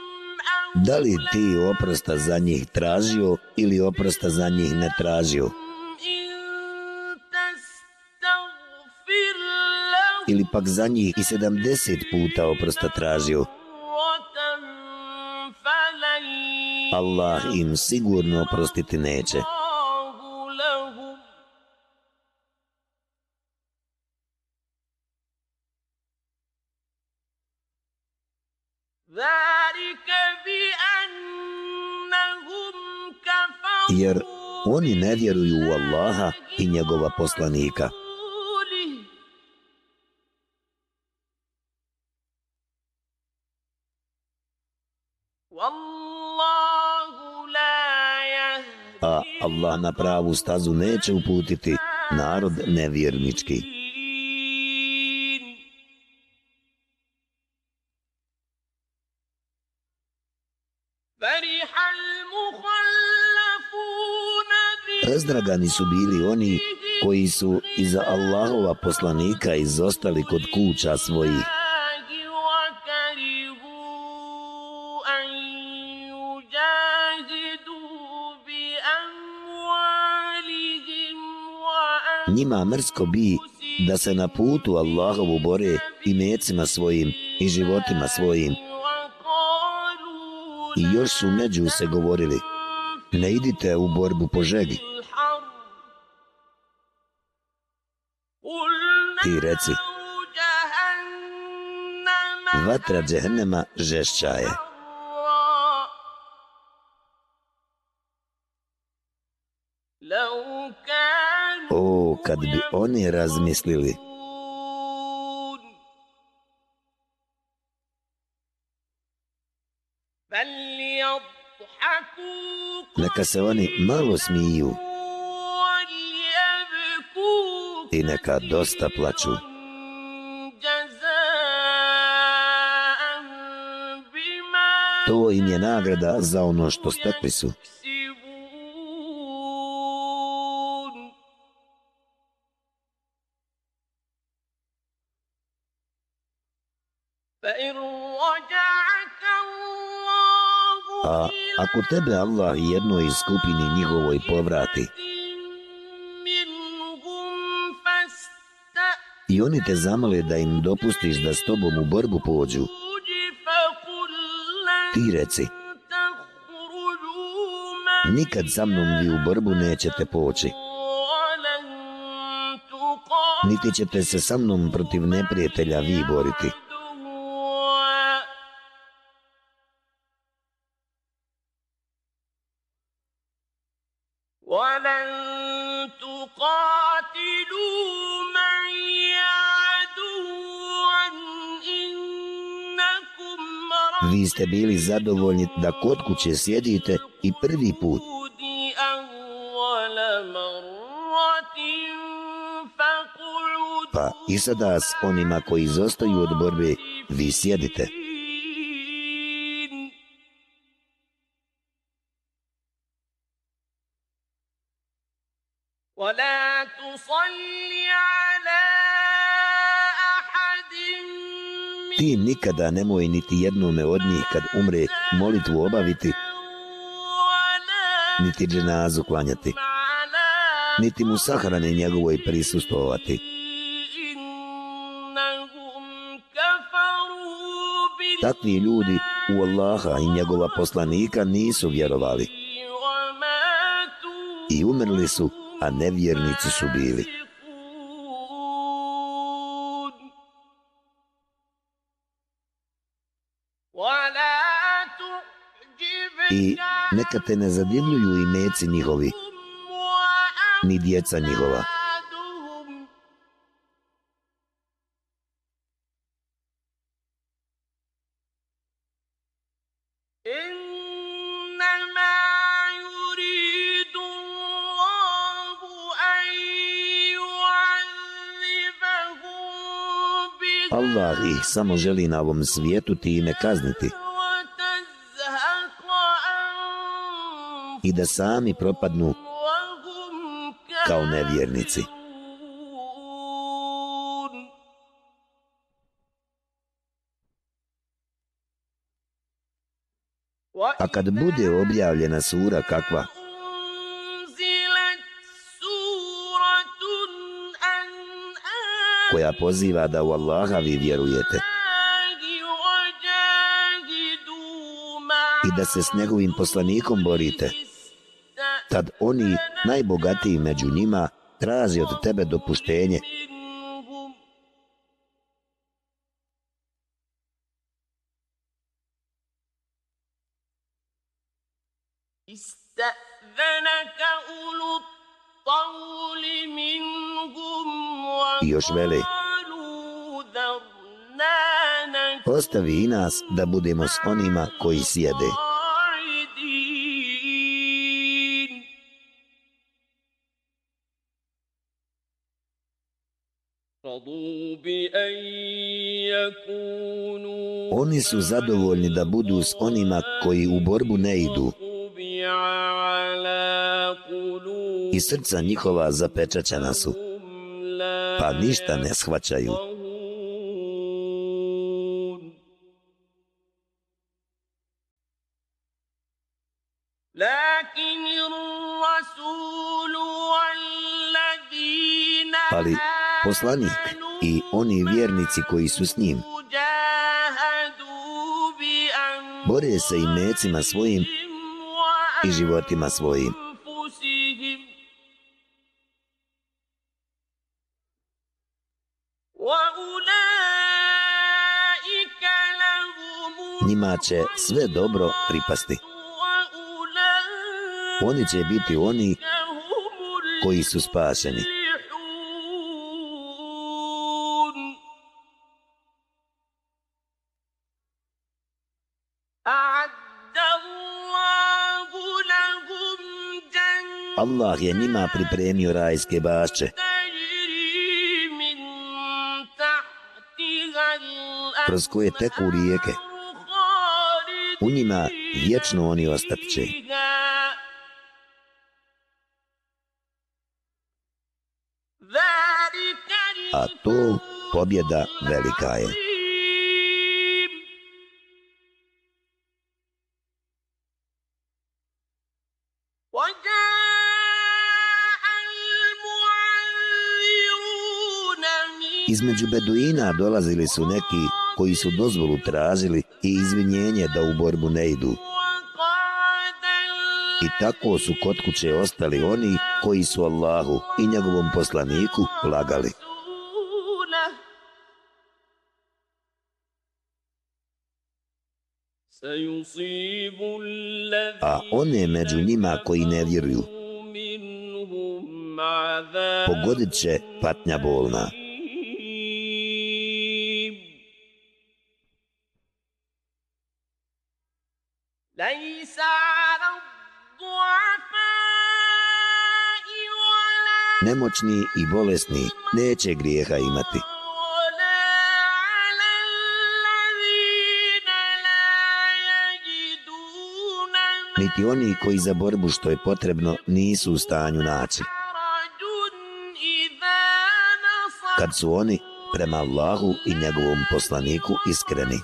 da li ti oprosta za njih tražio ili oprosta za njih ne tražio? Ili pak za njih i 70 puta oprosta tražio? Allah im sigurno oprostiti neće. jer oni ne vjeruju u Allaha i njegova poslanika. A Allah na pravu stazu neće uputiti narod nevjernički. izdragani su bili oni koji su iza Allahova poslanika izostali kod kuća svojih. Njima mrsko bi da se na putu Allahovu bore i mecima svojim i životima svojim. I još su među se govorili, ne idite u borbu po žegi. Ti reci, vatra džehennema žešća je. O, kad bi oni razmislili, neka se oni malo smiju i neka dosta plaću. To im je nagrada za ono što stekli su. A ako tebe Allah jednoj skupini njihovoj povrati i oni te zamale da im dopustiš da s tobom u borbu pođu, ti reci, nikad sa mnom vi u borbu nećete poći. Niti ćete se sa mnom protiv neprijatelja vi boriti. Bili zadovoljni da kod kuće sjedite i prvi put. Pa i sada s onima koji izostaju od borbe, vi sjedite. Tim nikada nemoj niti jednome od njih kad umre molitvu obaviti, niti dženazu klanjati, niti mu sahrane njegovoj prisustovati. Takvi ljudi u Allaha i njegova poslanika nisu vjerovali i umrli su, a nevjernici su bili. I neka te ne zadivljuju i meci njihovi, ni djeca njihova. Allah ih samo želi na ovom svijetu time kazniti. I da sami propadnu kao nevjernici. A kad bude objavljena sura kakva, koja poziva da u Allaha vi vjerujete. I da se s njegovim poslanikom borite, tad oni najbogatiji među njima traži od tebe dopuštenje I još veli, ostavi i nas da budemo s onima koji sjede. Oni su zadovoljni da budu s onima koji u borbu ne idu i srca njihova zapečaćana su, pa ništa ne shvaćaju. Ali poslanik i oni vjernici koji su s njim bore se i mecima svojim i životima svojim. Njima će sve dobro pripasti. Oni će biti oni koji su spašeni. Allah je njima pripremio rajske bašće. Kroz koje teku rijeke. U njima vječno oni ostat će. A to pobjeda velika je. Između beduina dolazili su neki koji su dozvolu tražili i izvinjenje da u borbu ne idu. I tako su kod kuće ostali oni koji su Allahu i njegovom poslaniku lagali. A one među njima koji ne vjeruju, pogodit će patnja bolna. Nemoćni i bolesni neće grijeha imati. Niti oni koji za borbu što je potrebno nisu u stanju naći. Kad su oni prema Allahu i njegovom poslaniku iskreni.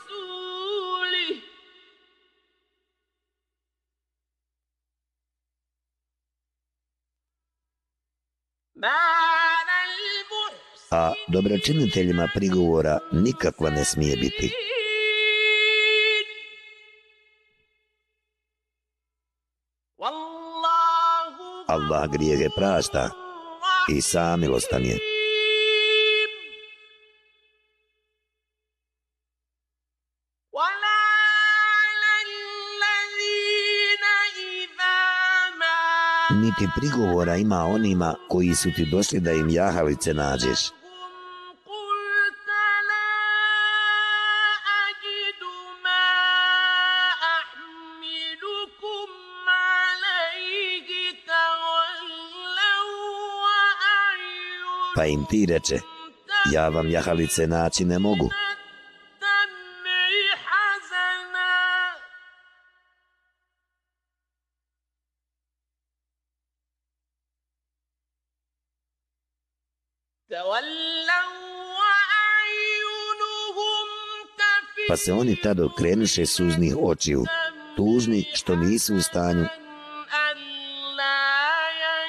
A dobročiniteljima prigovora nikakva ne smije biti. Allah grijehe prašta i samilostan je. Ti prigovora ima onima koji su ti došli da im jahalice nađeš. Pa im ti reče, ja vam jahalice naći ne mogu. Se oni tada okrenuše suznih očiju, tužni što nisu u stanju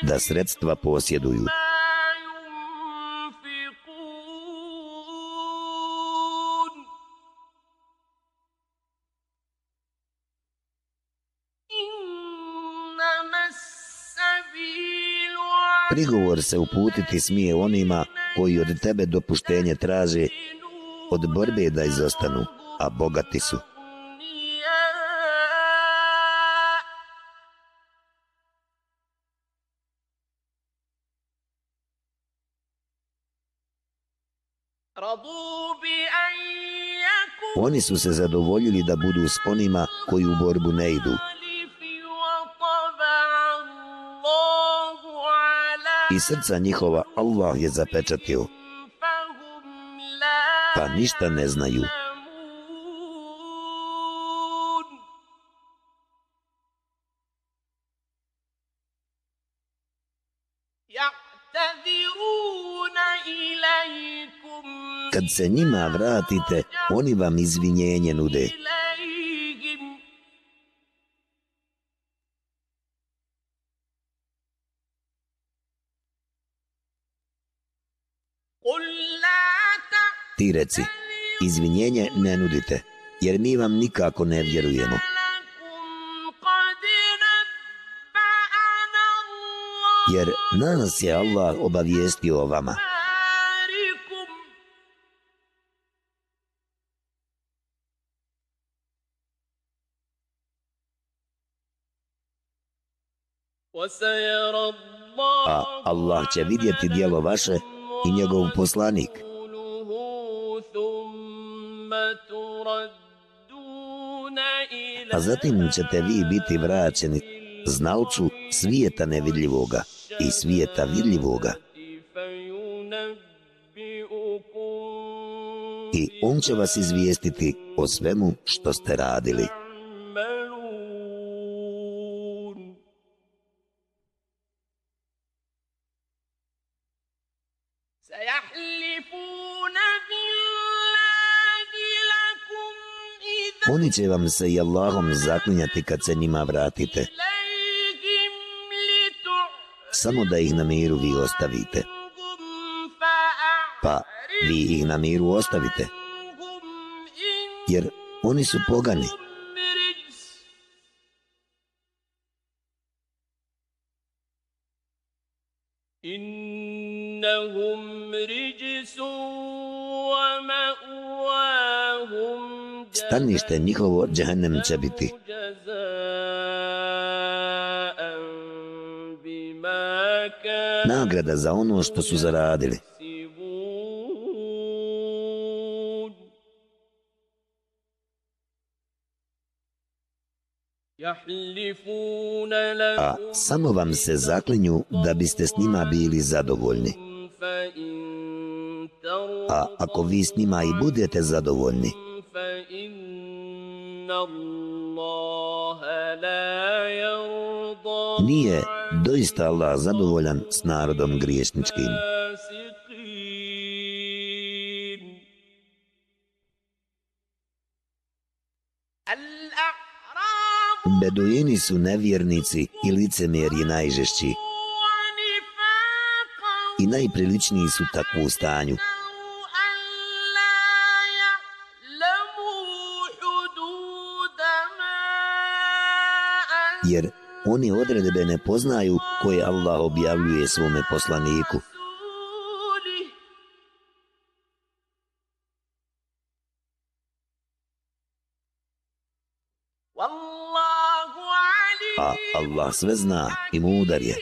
da sredstva posjeduju. prigovor se uputiti smije onima koji od tebe dopuštenje traže od borbe da izostanu, a bogati su. Oni su se zadovoljili da budu s onima koji u borbu ne idu. i srca njihova Allah je zapečatio. Pa ništa ne znaju. kad se njima vratite, oni vam izvinjenje nude. Ti reci, izvinjenje ne nudite, jer mi vam nikako ne vjerujemo. Jer nas je Allah obavijestio o vama. A Allah će vidjeti dijelo vaše i njegov poslanik. A zatim ćete vi biti vraćeni znalcu svijeta nevidljivoga i svijeta vidljivoga. I on će vas izvijestiti o svemu što ste radili. Oni će vam se i Allahom zaklinjati kad se njima vratite, إليهم samo da ih na miru vi ostavite. لتعلمهم Pa vi ih na miru ostavite, فأعرضهم إن jer oni su pogani. رجس إنهم stanište njihovo džehennem će biti. Nagrada za ono što su zaradili. A samo vam se zaklinju da biste s njima bili zadovoljni. A ako vi s njima i budete zadovoljni, Nije doista Allah zadovoljan s narodom griješničkim. Beduini su nevjernici i licemjeri najžešći i najpriličniji su takvu stanju. jer oni odredbe ne poznaju koje Allah objavljuje svome poslaniku. A Allah sve zna i mudar je.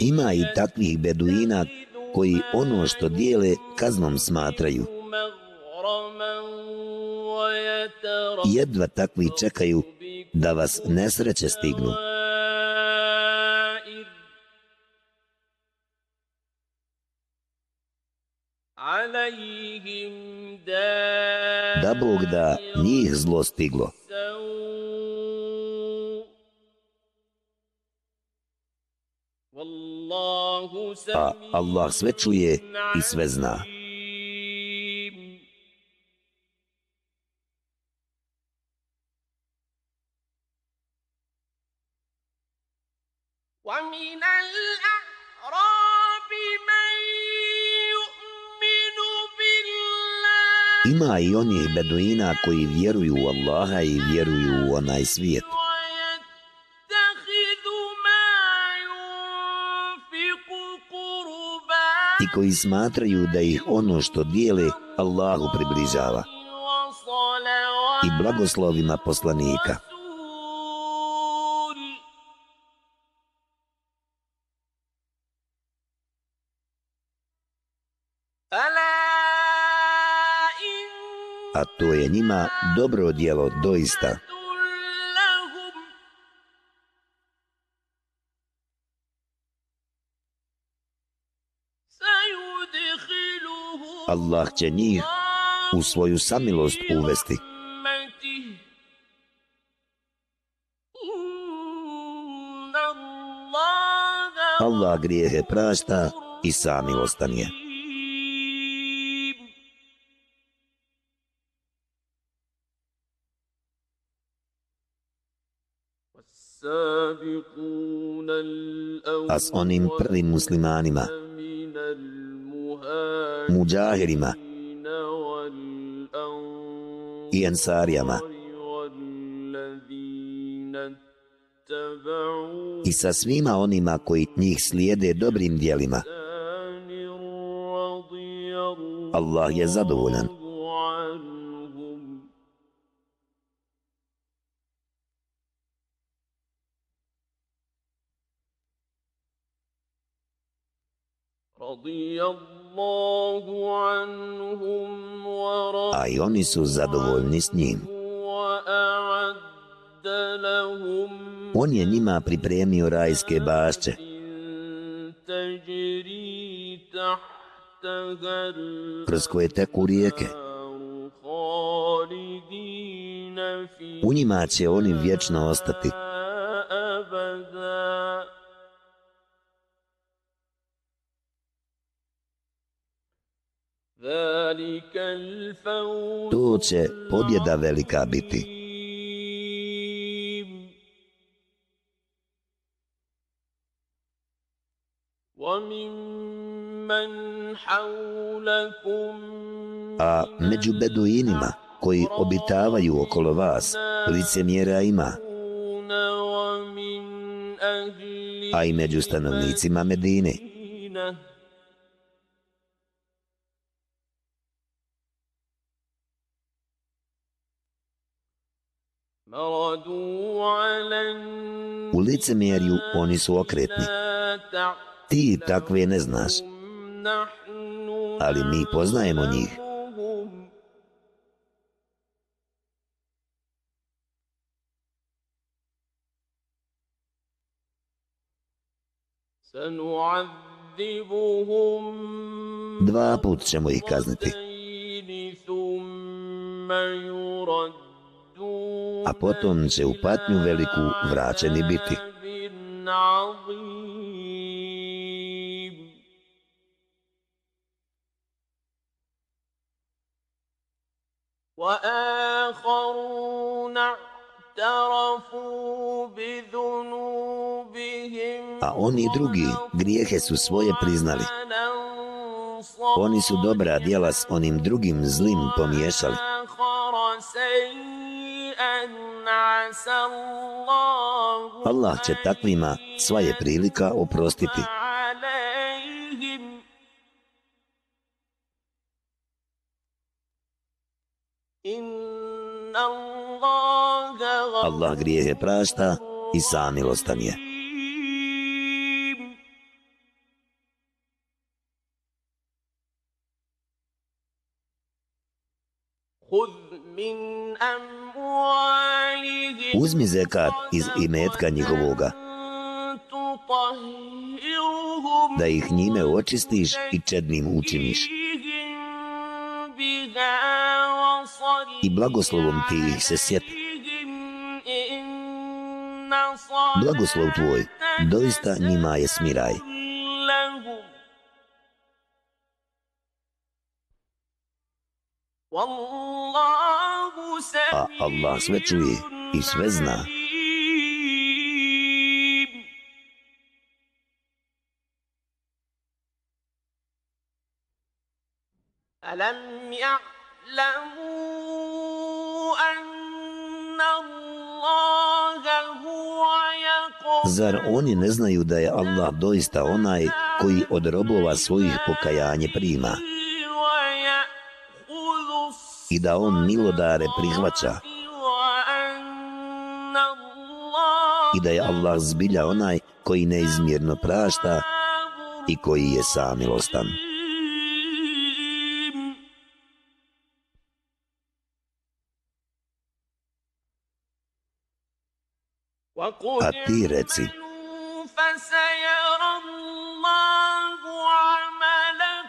Ima i takvih beduina koji ono što dijele kaznom smatraju. Jedva takvi čekaju da vas nesreće stignu. Da Bog da njih zlo stiglo. A Allah sve čuje i sve zna. عليم. ومن الأعراب من يؤمن بالله Ima i onih beduina koji vjeruju u Allaha i vjeruju u onaj svijet. i koji smatraju da ih ono što dijele Allahu približava i blagoslovima poslanika. A to je njima dobro djelo doista. Allah će njih u svoju samilost uvesti. Allah grijehe prašta i samilostan je. A s onim prvim muslimanima muđahirima والأنصار i ensarijama والذين اتبعوا i sa svima onima koji njih slijede dobrim dijelima. بإحسان رضي الله Allah je zadovoljan. عنهم رضي الله عنهم ورضوا A i oni su zadovoljni s njim. On je njima pripremio rajske bašće. Kroz koje teku rijeke. U njima će oni vječno ostati. To će pobjeda velika biti. A među beduinima koji obitavaju okolo vas, lice mjera ima. A i među stanovnicima Medine. U licemjerju oni su okretni. Ti takve ne znaš. Ali mi poznajemo njih. Dva put ćemo ih kazniti a potom će u patnju veliku vraćeni biti. عذاب عظيم وآخرون اعترفوا بذنوبهم A oni drugi grijehe su svoje priznali. Oni su dobra djela s onim drugim zlim pomiješali. Allah će takvima sva je prilika oprostiti. Allah grijehe prašta i samilostan je. Uzmi zekat iz imetka njihovoga, da ih njime očistiš i čednim učiniš. I blagoslovom ti ih se sjeti. Blagoslov tvoj, doista njima je smiraj. A Allah sve čuje i sve zna. عليم. ألم يعلموا أن الله هو يقبل Zar oni ne znaju da je Allah doista onaj koji od robova svojih pokajanje prima ويأخذ i da on milodare prihvaća i da je Allah zbilja onaj koji neizmjerno prašta i koji je samilostan. A ti reci,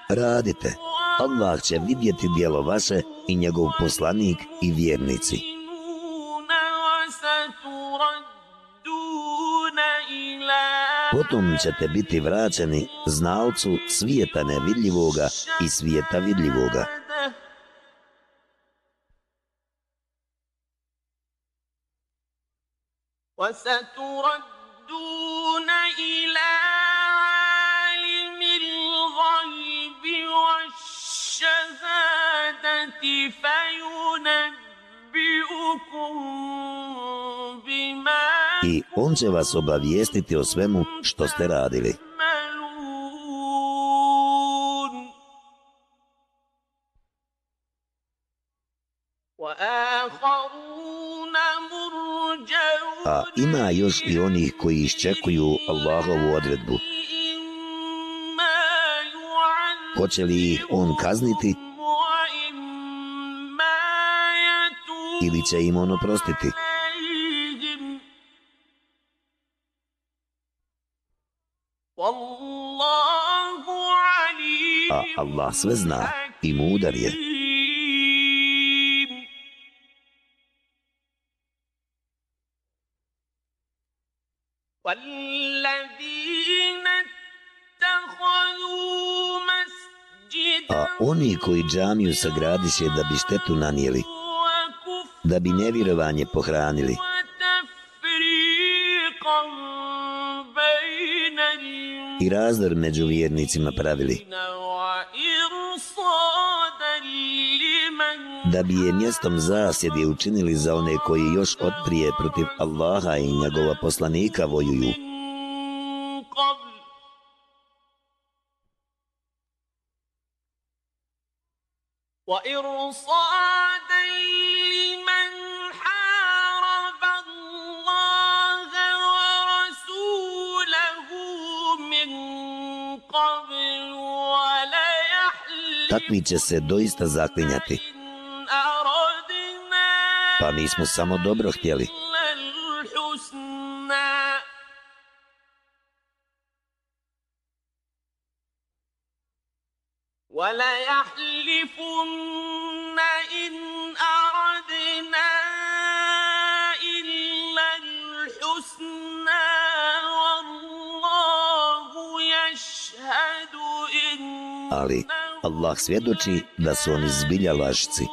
radite, radite, Allah će vidjeti dijelo vaše i njegov poslanik i vjernici. وتؤمنون وستردون إلى Potom ćete biti vraćeni znalcu svijeta nevidljivoga i svijeta vidljivoga. عبادة. وستردون إلى I on će vas obavijestiti o svemu što ste radili. A ima još i onih koji iščekuju Allahovu odredbu. Hoće li ih on kazniti? On kazniti? ili će im ono prostiti. A Allah sve zna i mudar je. A oni koji džamiju sagradiše da bi štetu nanijeli, da bi nevjerovanje pohranili وتفريقا بين i razdor među vjernicima pravili, المؤمنين وإرصادا لمن da bi je mjestom zasjede učinili za one koji još otprije protiv Allaha i njegova poslanika vojuju, من قبل وإرصادا takvi će se doista zaklinjati. إن أردنا Pa mi smo samo dobro htjeli. إلا الحسنى وليحلفن إن أردنا إلا الحسنى والله يشهد Ali إنهم Allah svjedoči da su oni zbilja lažci.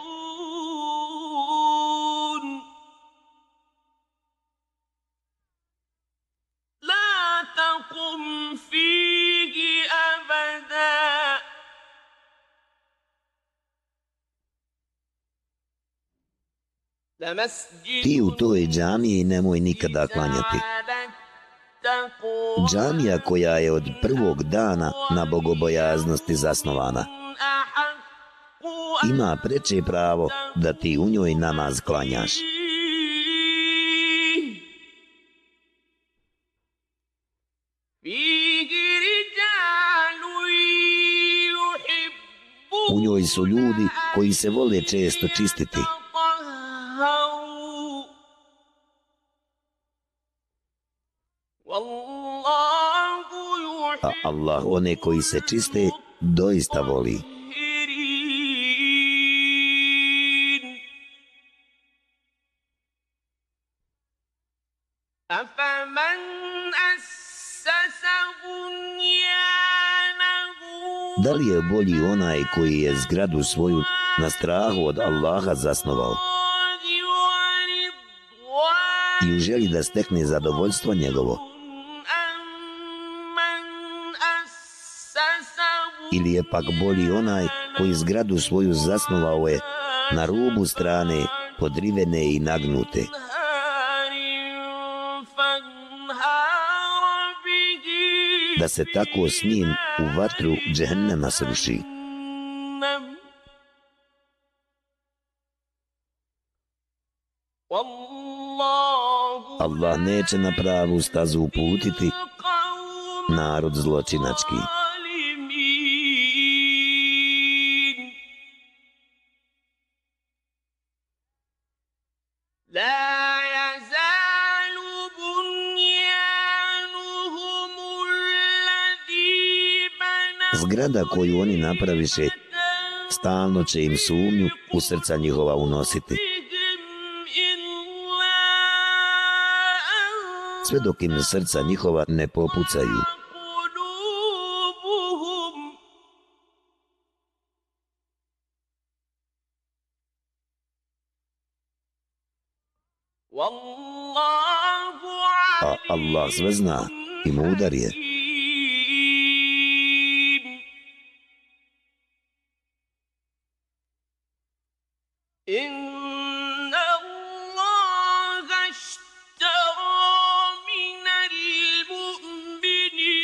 Ti u toj džamiji nemoj nikada klanjati. Džamija koja je od prvog dana na bogobojaznosti zasnovana ima preče pravo da ti u njoj namaz klanjaš. U njoj su ljudi koji se vole često čistiti. A Allah one koji se čiste doista voli. Da li je bolji onaj koji je zgradu svoju na strahu od Allaha zasnovao i u želji da stekne zadovoljstvo njegovo? Ili je pak bolji onaj koji zgradu svoju zasnovao je na rubu strane podrivene i nagnute, da se tako s njim u vatru džehennema sruši. Allah neće na pravu stazu uputiti narod zločinački. Nepravda koju oni napraviše, stalno će im sumnju u srca njihova unositi. Sve dok im srca njihova ne popucaju. A Allah sve zna i mudar je.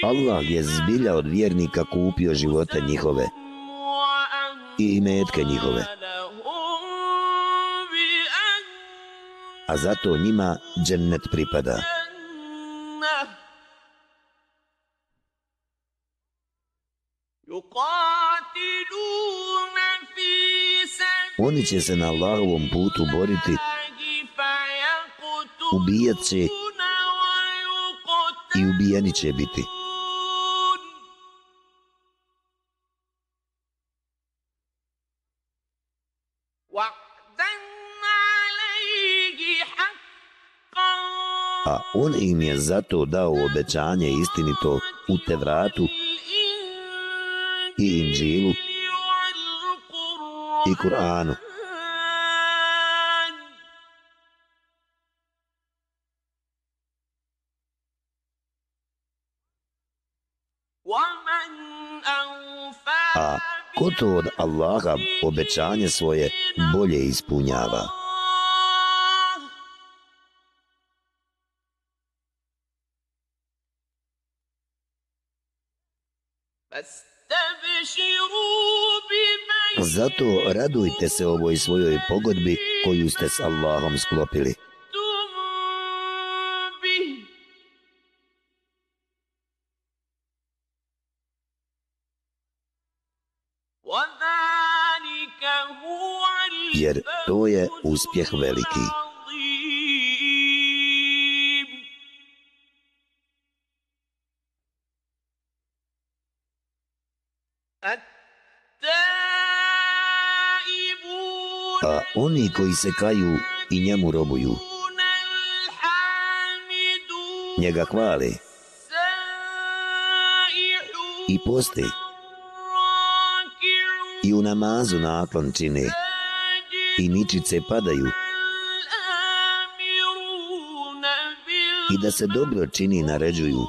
Allah je zbilja od vjernika kupio živote njihove i imetke njihove, a zato njima džennet pripada. Oni će se na Allahovom putu boriti, ubijat će i ubijeni će biti. on im je zato dao obećanje istinito u Tevratu i Inđilu i Kur'anu. A ko to od Allaha obećanje svoje bolje ispunjava? Zato radujte se ovoj svojoj pogodbi koju ste s Allahom sklopili. Jer to je uspjeh veliki. oni koji se kaju i njemu robuju. Njega hvale i poste i u namazu naklon čine i ničice padaju i da se dobro čini naređuju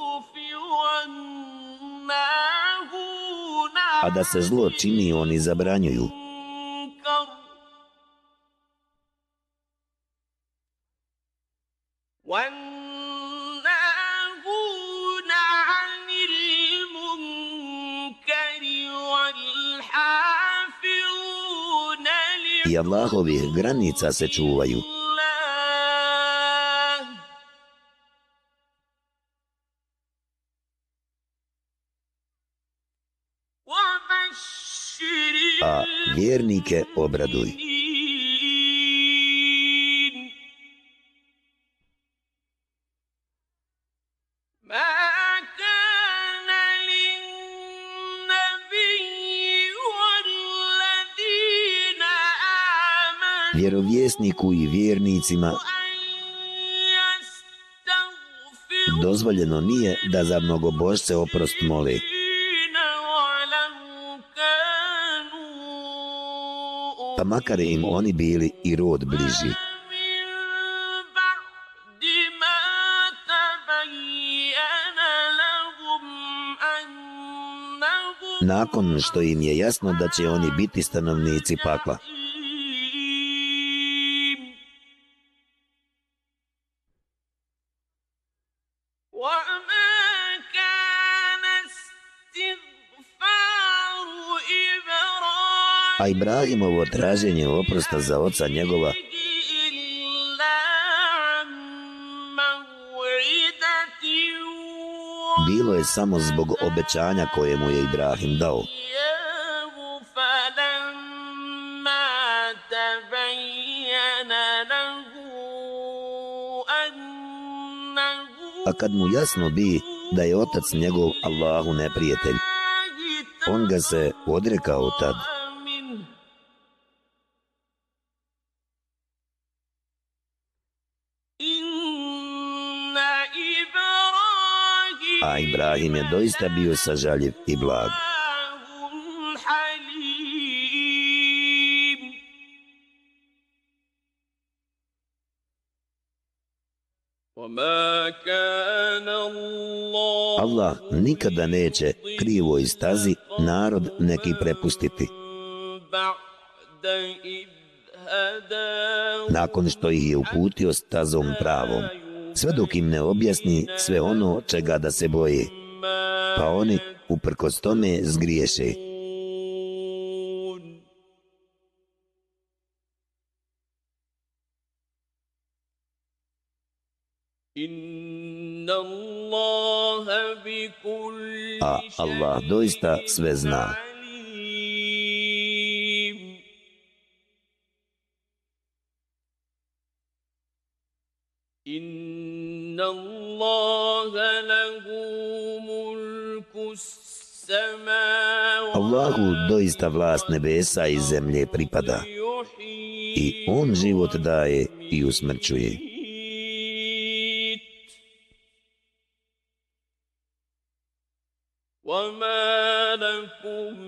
a da se zlo čini oni zabranjuju. njihovih granica se čuvaju. A vjernike obraduj. vjerovjesniku i vjernicima dozvoljeno nije da za mnogo božce oprost moli. Pa makar im oni bili i rod bliži. Nakon što im je jasno da će oni biti stanovnici pakla, Ibrahimovo traženje oprosta za oca njegova bilo je samo zbog obećanja koje mu je Ibrahim dao. A kad mu jasno bi da je otac njegov Allahu neprijatelj, on ga se odrekao tad. Ibrahim je doista bio sažaljiv i blag. Allah nikada neće krivo i stazi narod neki prepustiti. Nakon što ih je uputio stazom pravom sve dok im ne objasni sve ono čega da se boji. Pa oni, uprkos tome, zgriješe. A Allah. Allah doista sve zna. Allahu doista vlast nebesa i zemlje pripada يحيي i On život daje i usmrćuje. ويميت. وما لكم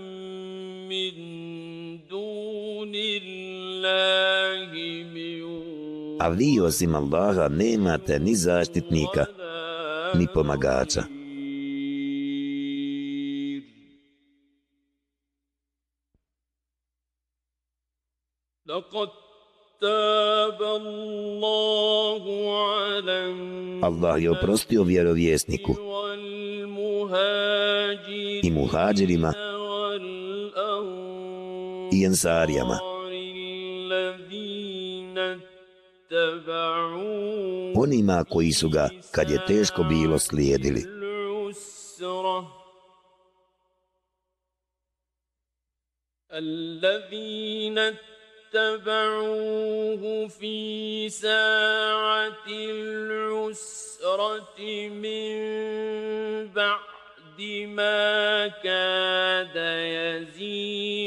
من دون الله من A vi osim Allaha nemate ni zaštitnika, ولا ni pomagača. Allah je oprostio vjerovjesniku والمهاجرين i muhađirima i ensarijama, الذين اتبعوه onima koji su ga, kad je teško bilo, slijedili. العسرة الذين اتبعوه في ساعة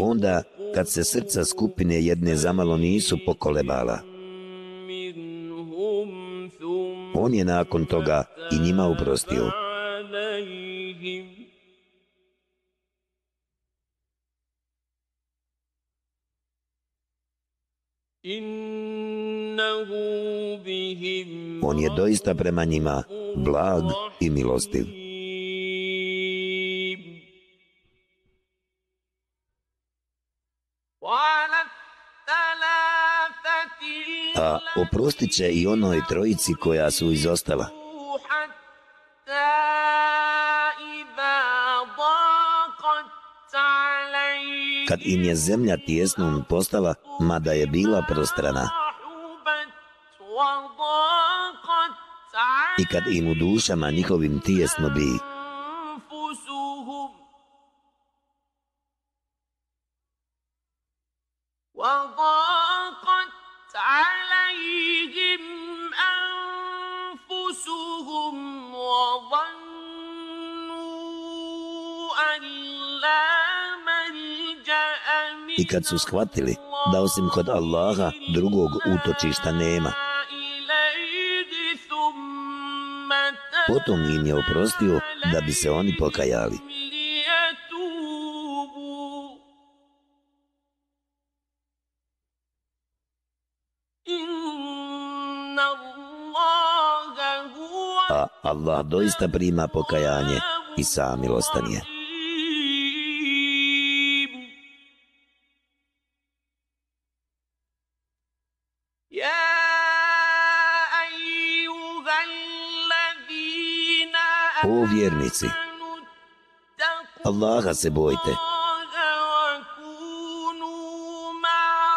onda kad se srca skupine jedne zamalo nisu pokolebala. On je nakon toga i njima uprostio. On je doista prema njima blag i milostiv. Pa oprostit će i onoj trojici koja su izostala. Kad im je zemlja tjesnom postala, mada je bila prostrana, i kad im u dušama njihovim tjesno biti, kad su shvatili da osim kod Allaha drugog utočišta nema. Potom im je oprostio da bi se oni pokajali. A Allah doista prima pokajanje i samilostanje. milostanje. vjernici. Allaha se bojte.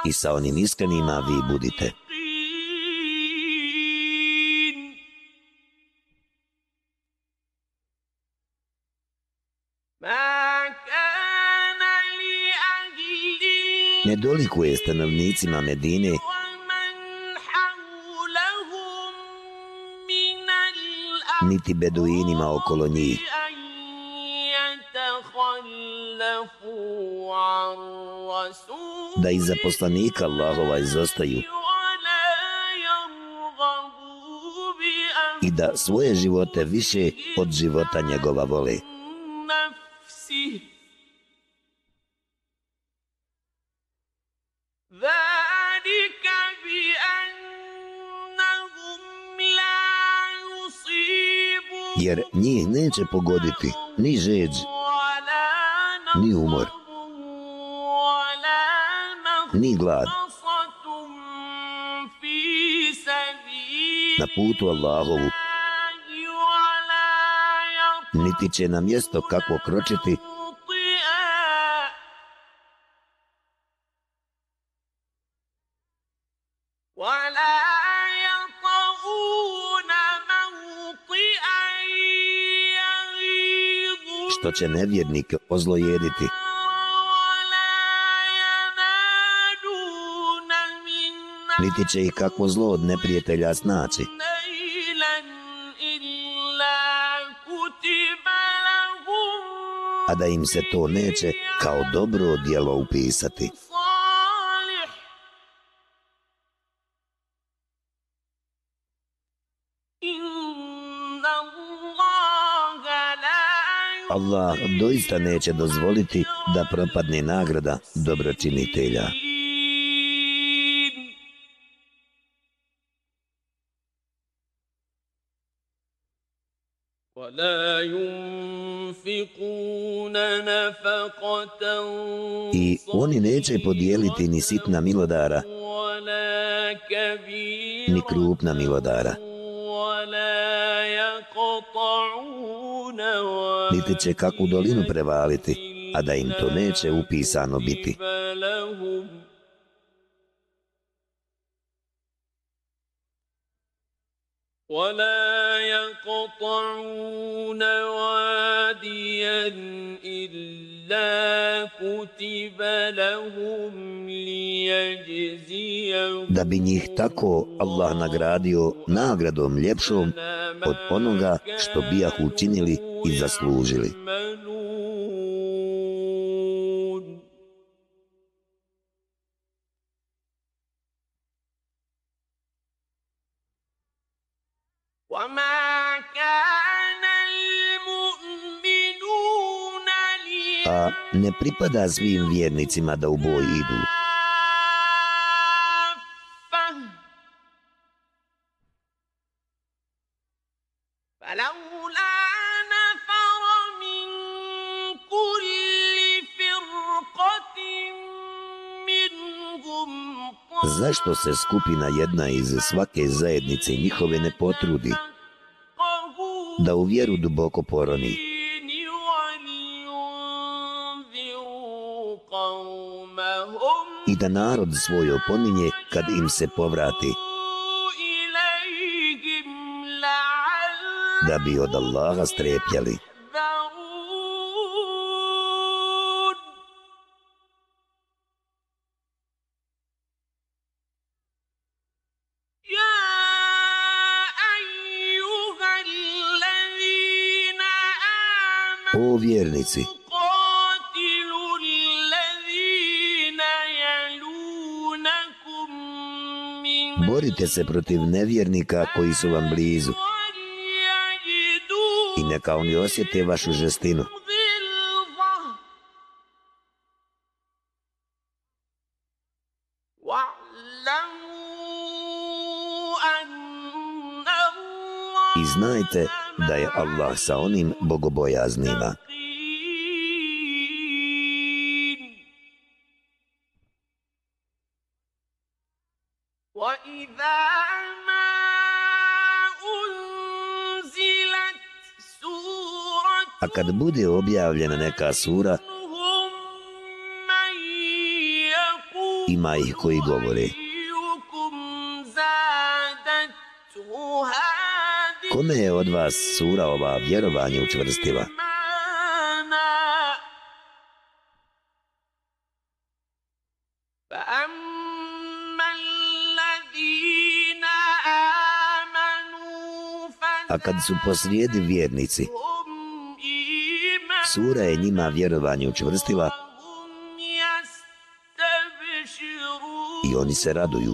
I sa onim iskrenima vi budite. Ne dolikuje stanovnicima Medine niti beduinima okolo njih. Da iza poslanika Allahova izostaju i da svoje živote više od života njegova vole. neće pogoditi ni žeđ, ni umor, ni glad. Na putu Allahovu niti će na mjesto kako kročiti što će nevjernik ozlojediti. Niti će ih kakvo zlo od neprijatelja snaći. A da im se to neće kao dobro djelo upisati. Allah doista neće dozvoliti da propadne nagrada dobročinitelja. I oni neće podijeliti ni sitna milodara, ni krupna milodara niti će kakvu dolinu prevaliti, a da im to neće upisano biti. كتب لهم ولا يقطعون واديا إلا كتب لهم ليجزيهم Da bi njih tako Allah nagradio nagradom ljepšom od onoga što bijah učinili i zaslužili. يعملون وما كان a ne pripada svim vjernicima da u boj idu. Zašto se skupina jedna iz svake zajednice njihove ne potrudi da u vjeru duboko poroni? i da narod svoj opominje kad im se povrati. Da bi od Allaha strepjali. O vjernici! borite se protiv nevjernika koji su vam blizu i neka oni osjete vašu žestinu. I znajte da je Allah sa onim bogobojaznima. kad bude objavljena neka sura, ima ih koji govore. Kome je od vas sura ova vjerovanje učvrstiva? A kad su posrijedi vjernici, Sura je njima vjerovanje učvrstila i oni se raduju.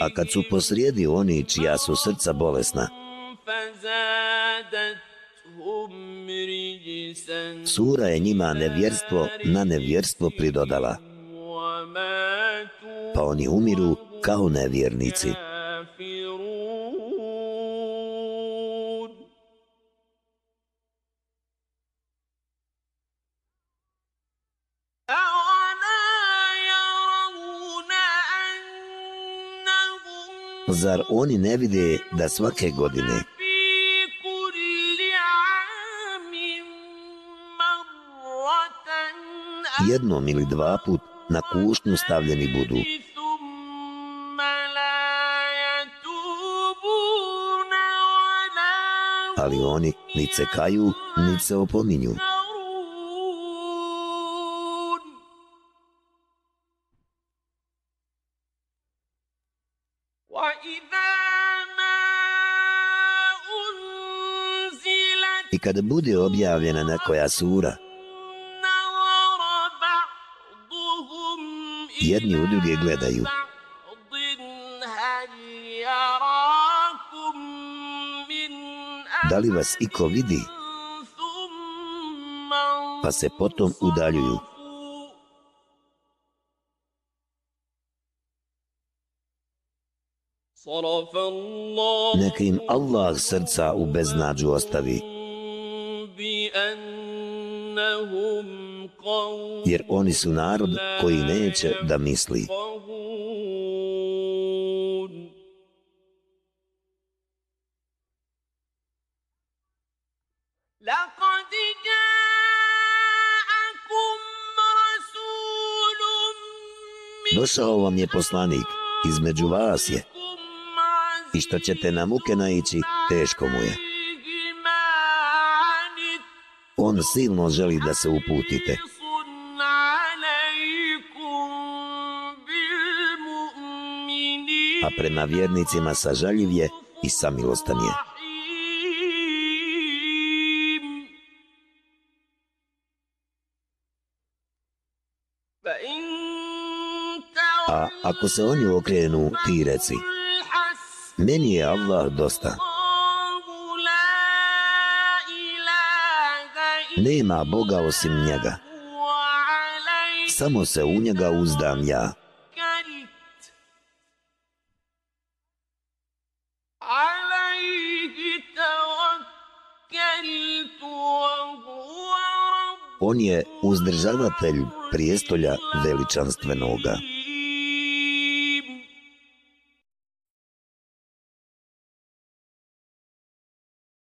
A kad su posrijedi oni čija su srca bolesna, sura je njima nevjerstvo na nevjerstvo pridodala pa oni umiru kao nevjernici. Zar oni ne vide da svake godine jednom ili dva put na kušnju stavljeni budu ali oni ni cekaju, ni se opominju. I kada bude objavljena nekoja sura, jedni u druge gledaju, da li vas iko vidi? Pa se potom udaljuju. Neka im Allah srca u beznađu ostavi. Jer oni su narod koji neće da misli. Jer oni su narod koji neće da misli. došao vam je poslanik, između vas je. I što ćete na muke naići, teško mu je. On silno želi da se uputite. A prema vjernicima sažaljiv je i samilostan je. Ako se oni okrenu, ti reci. Meni je Allah dosta. Nema Boga osim njega. Samo se u njega uzdam ja. On je uzdržavatelj prijestolja veličanstvenoga.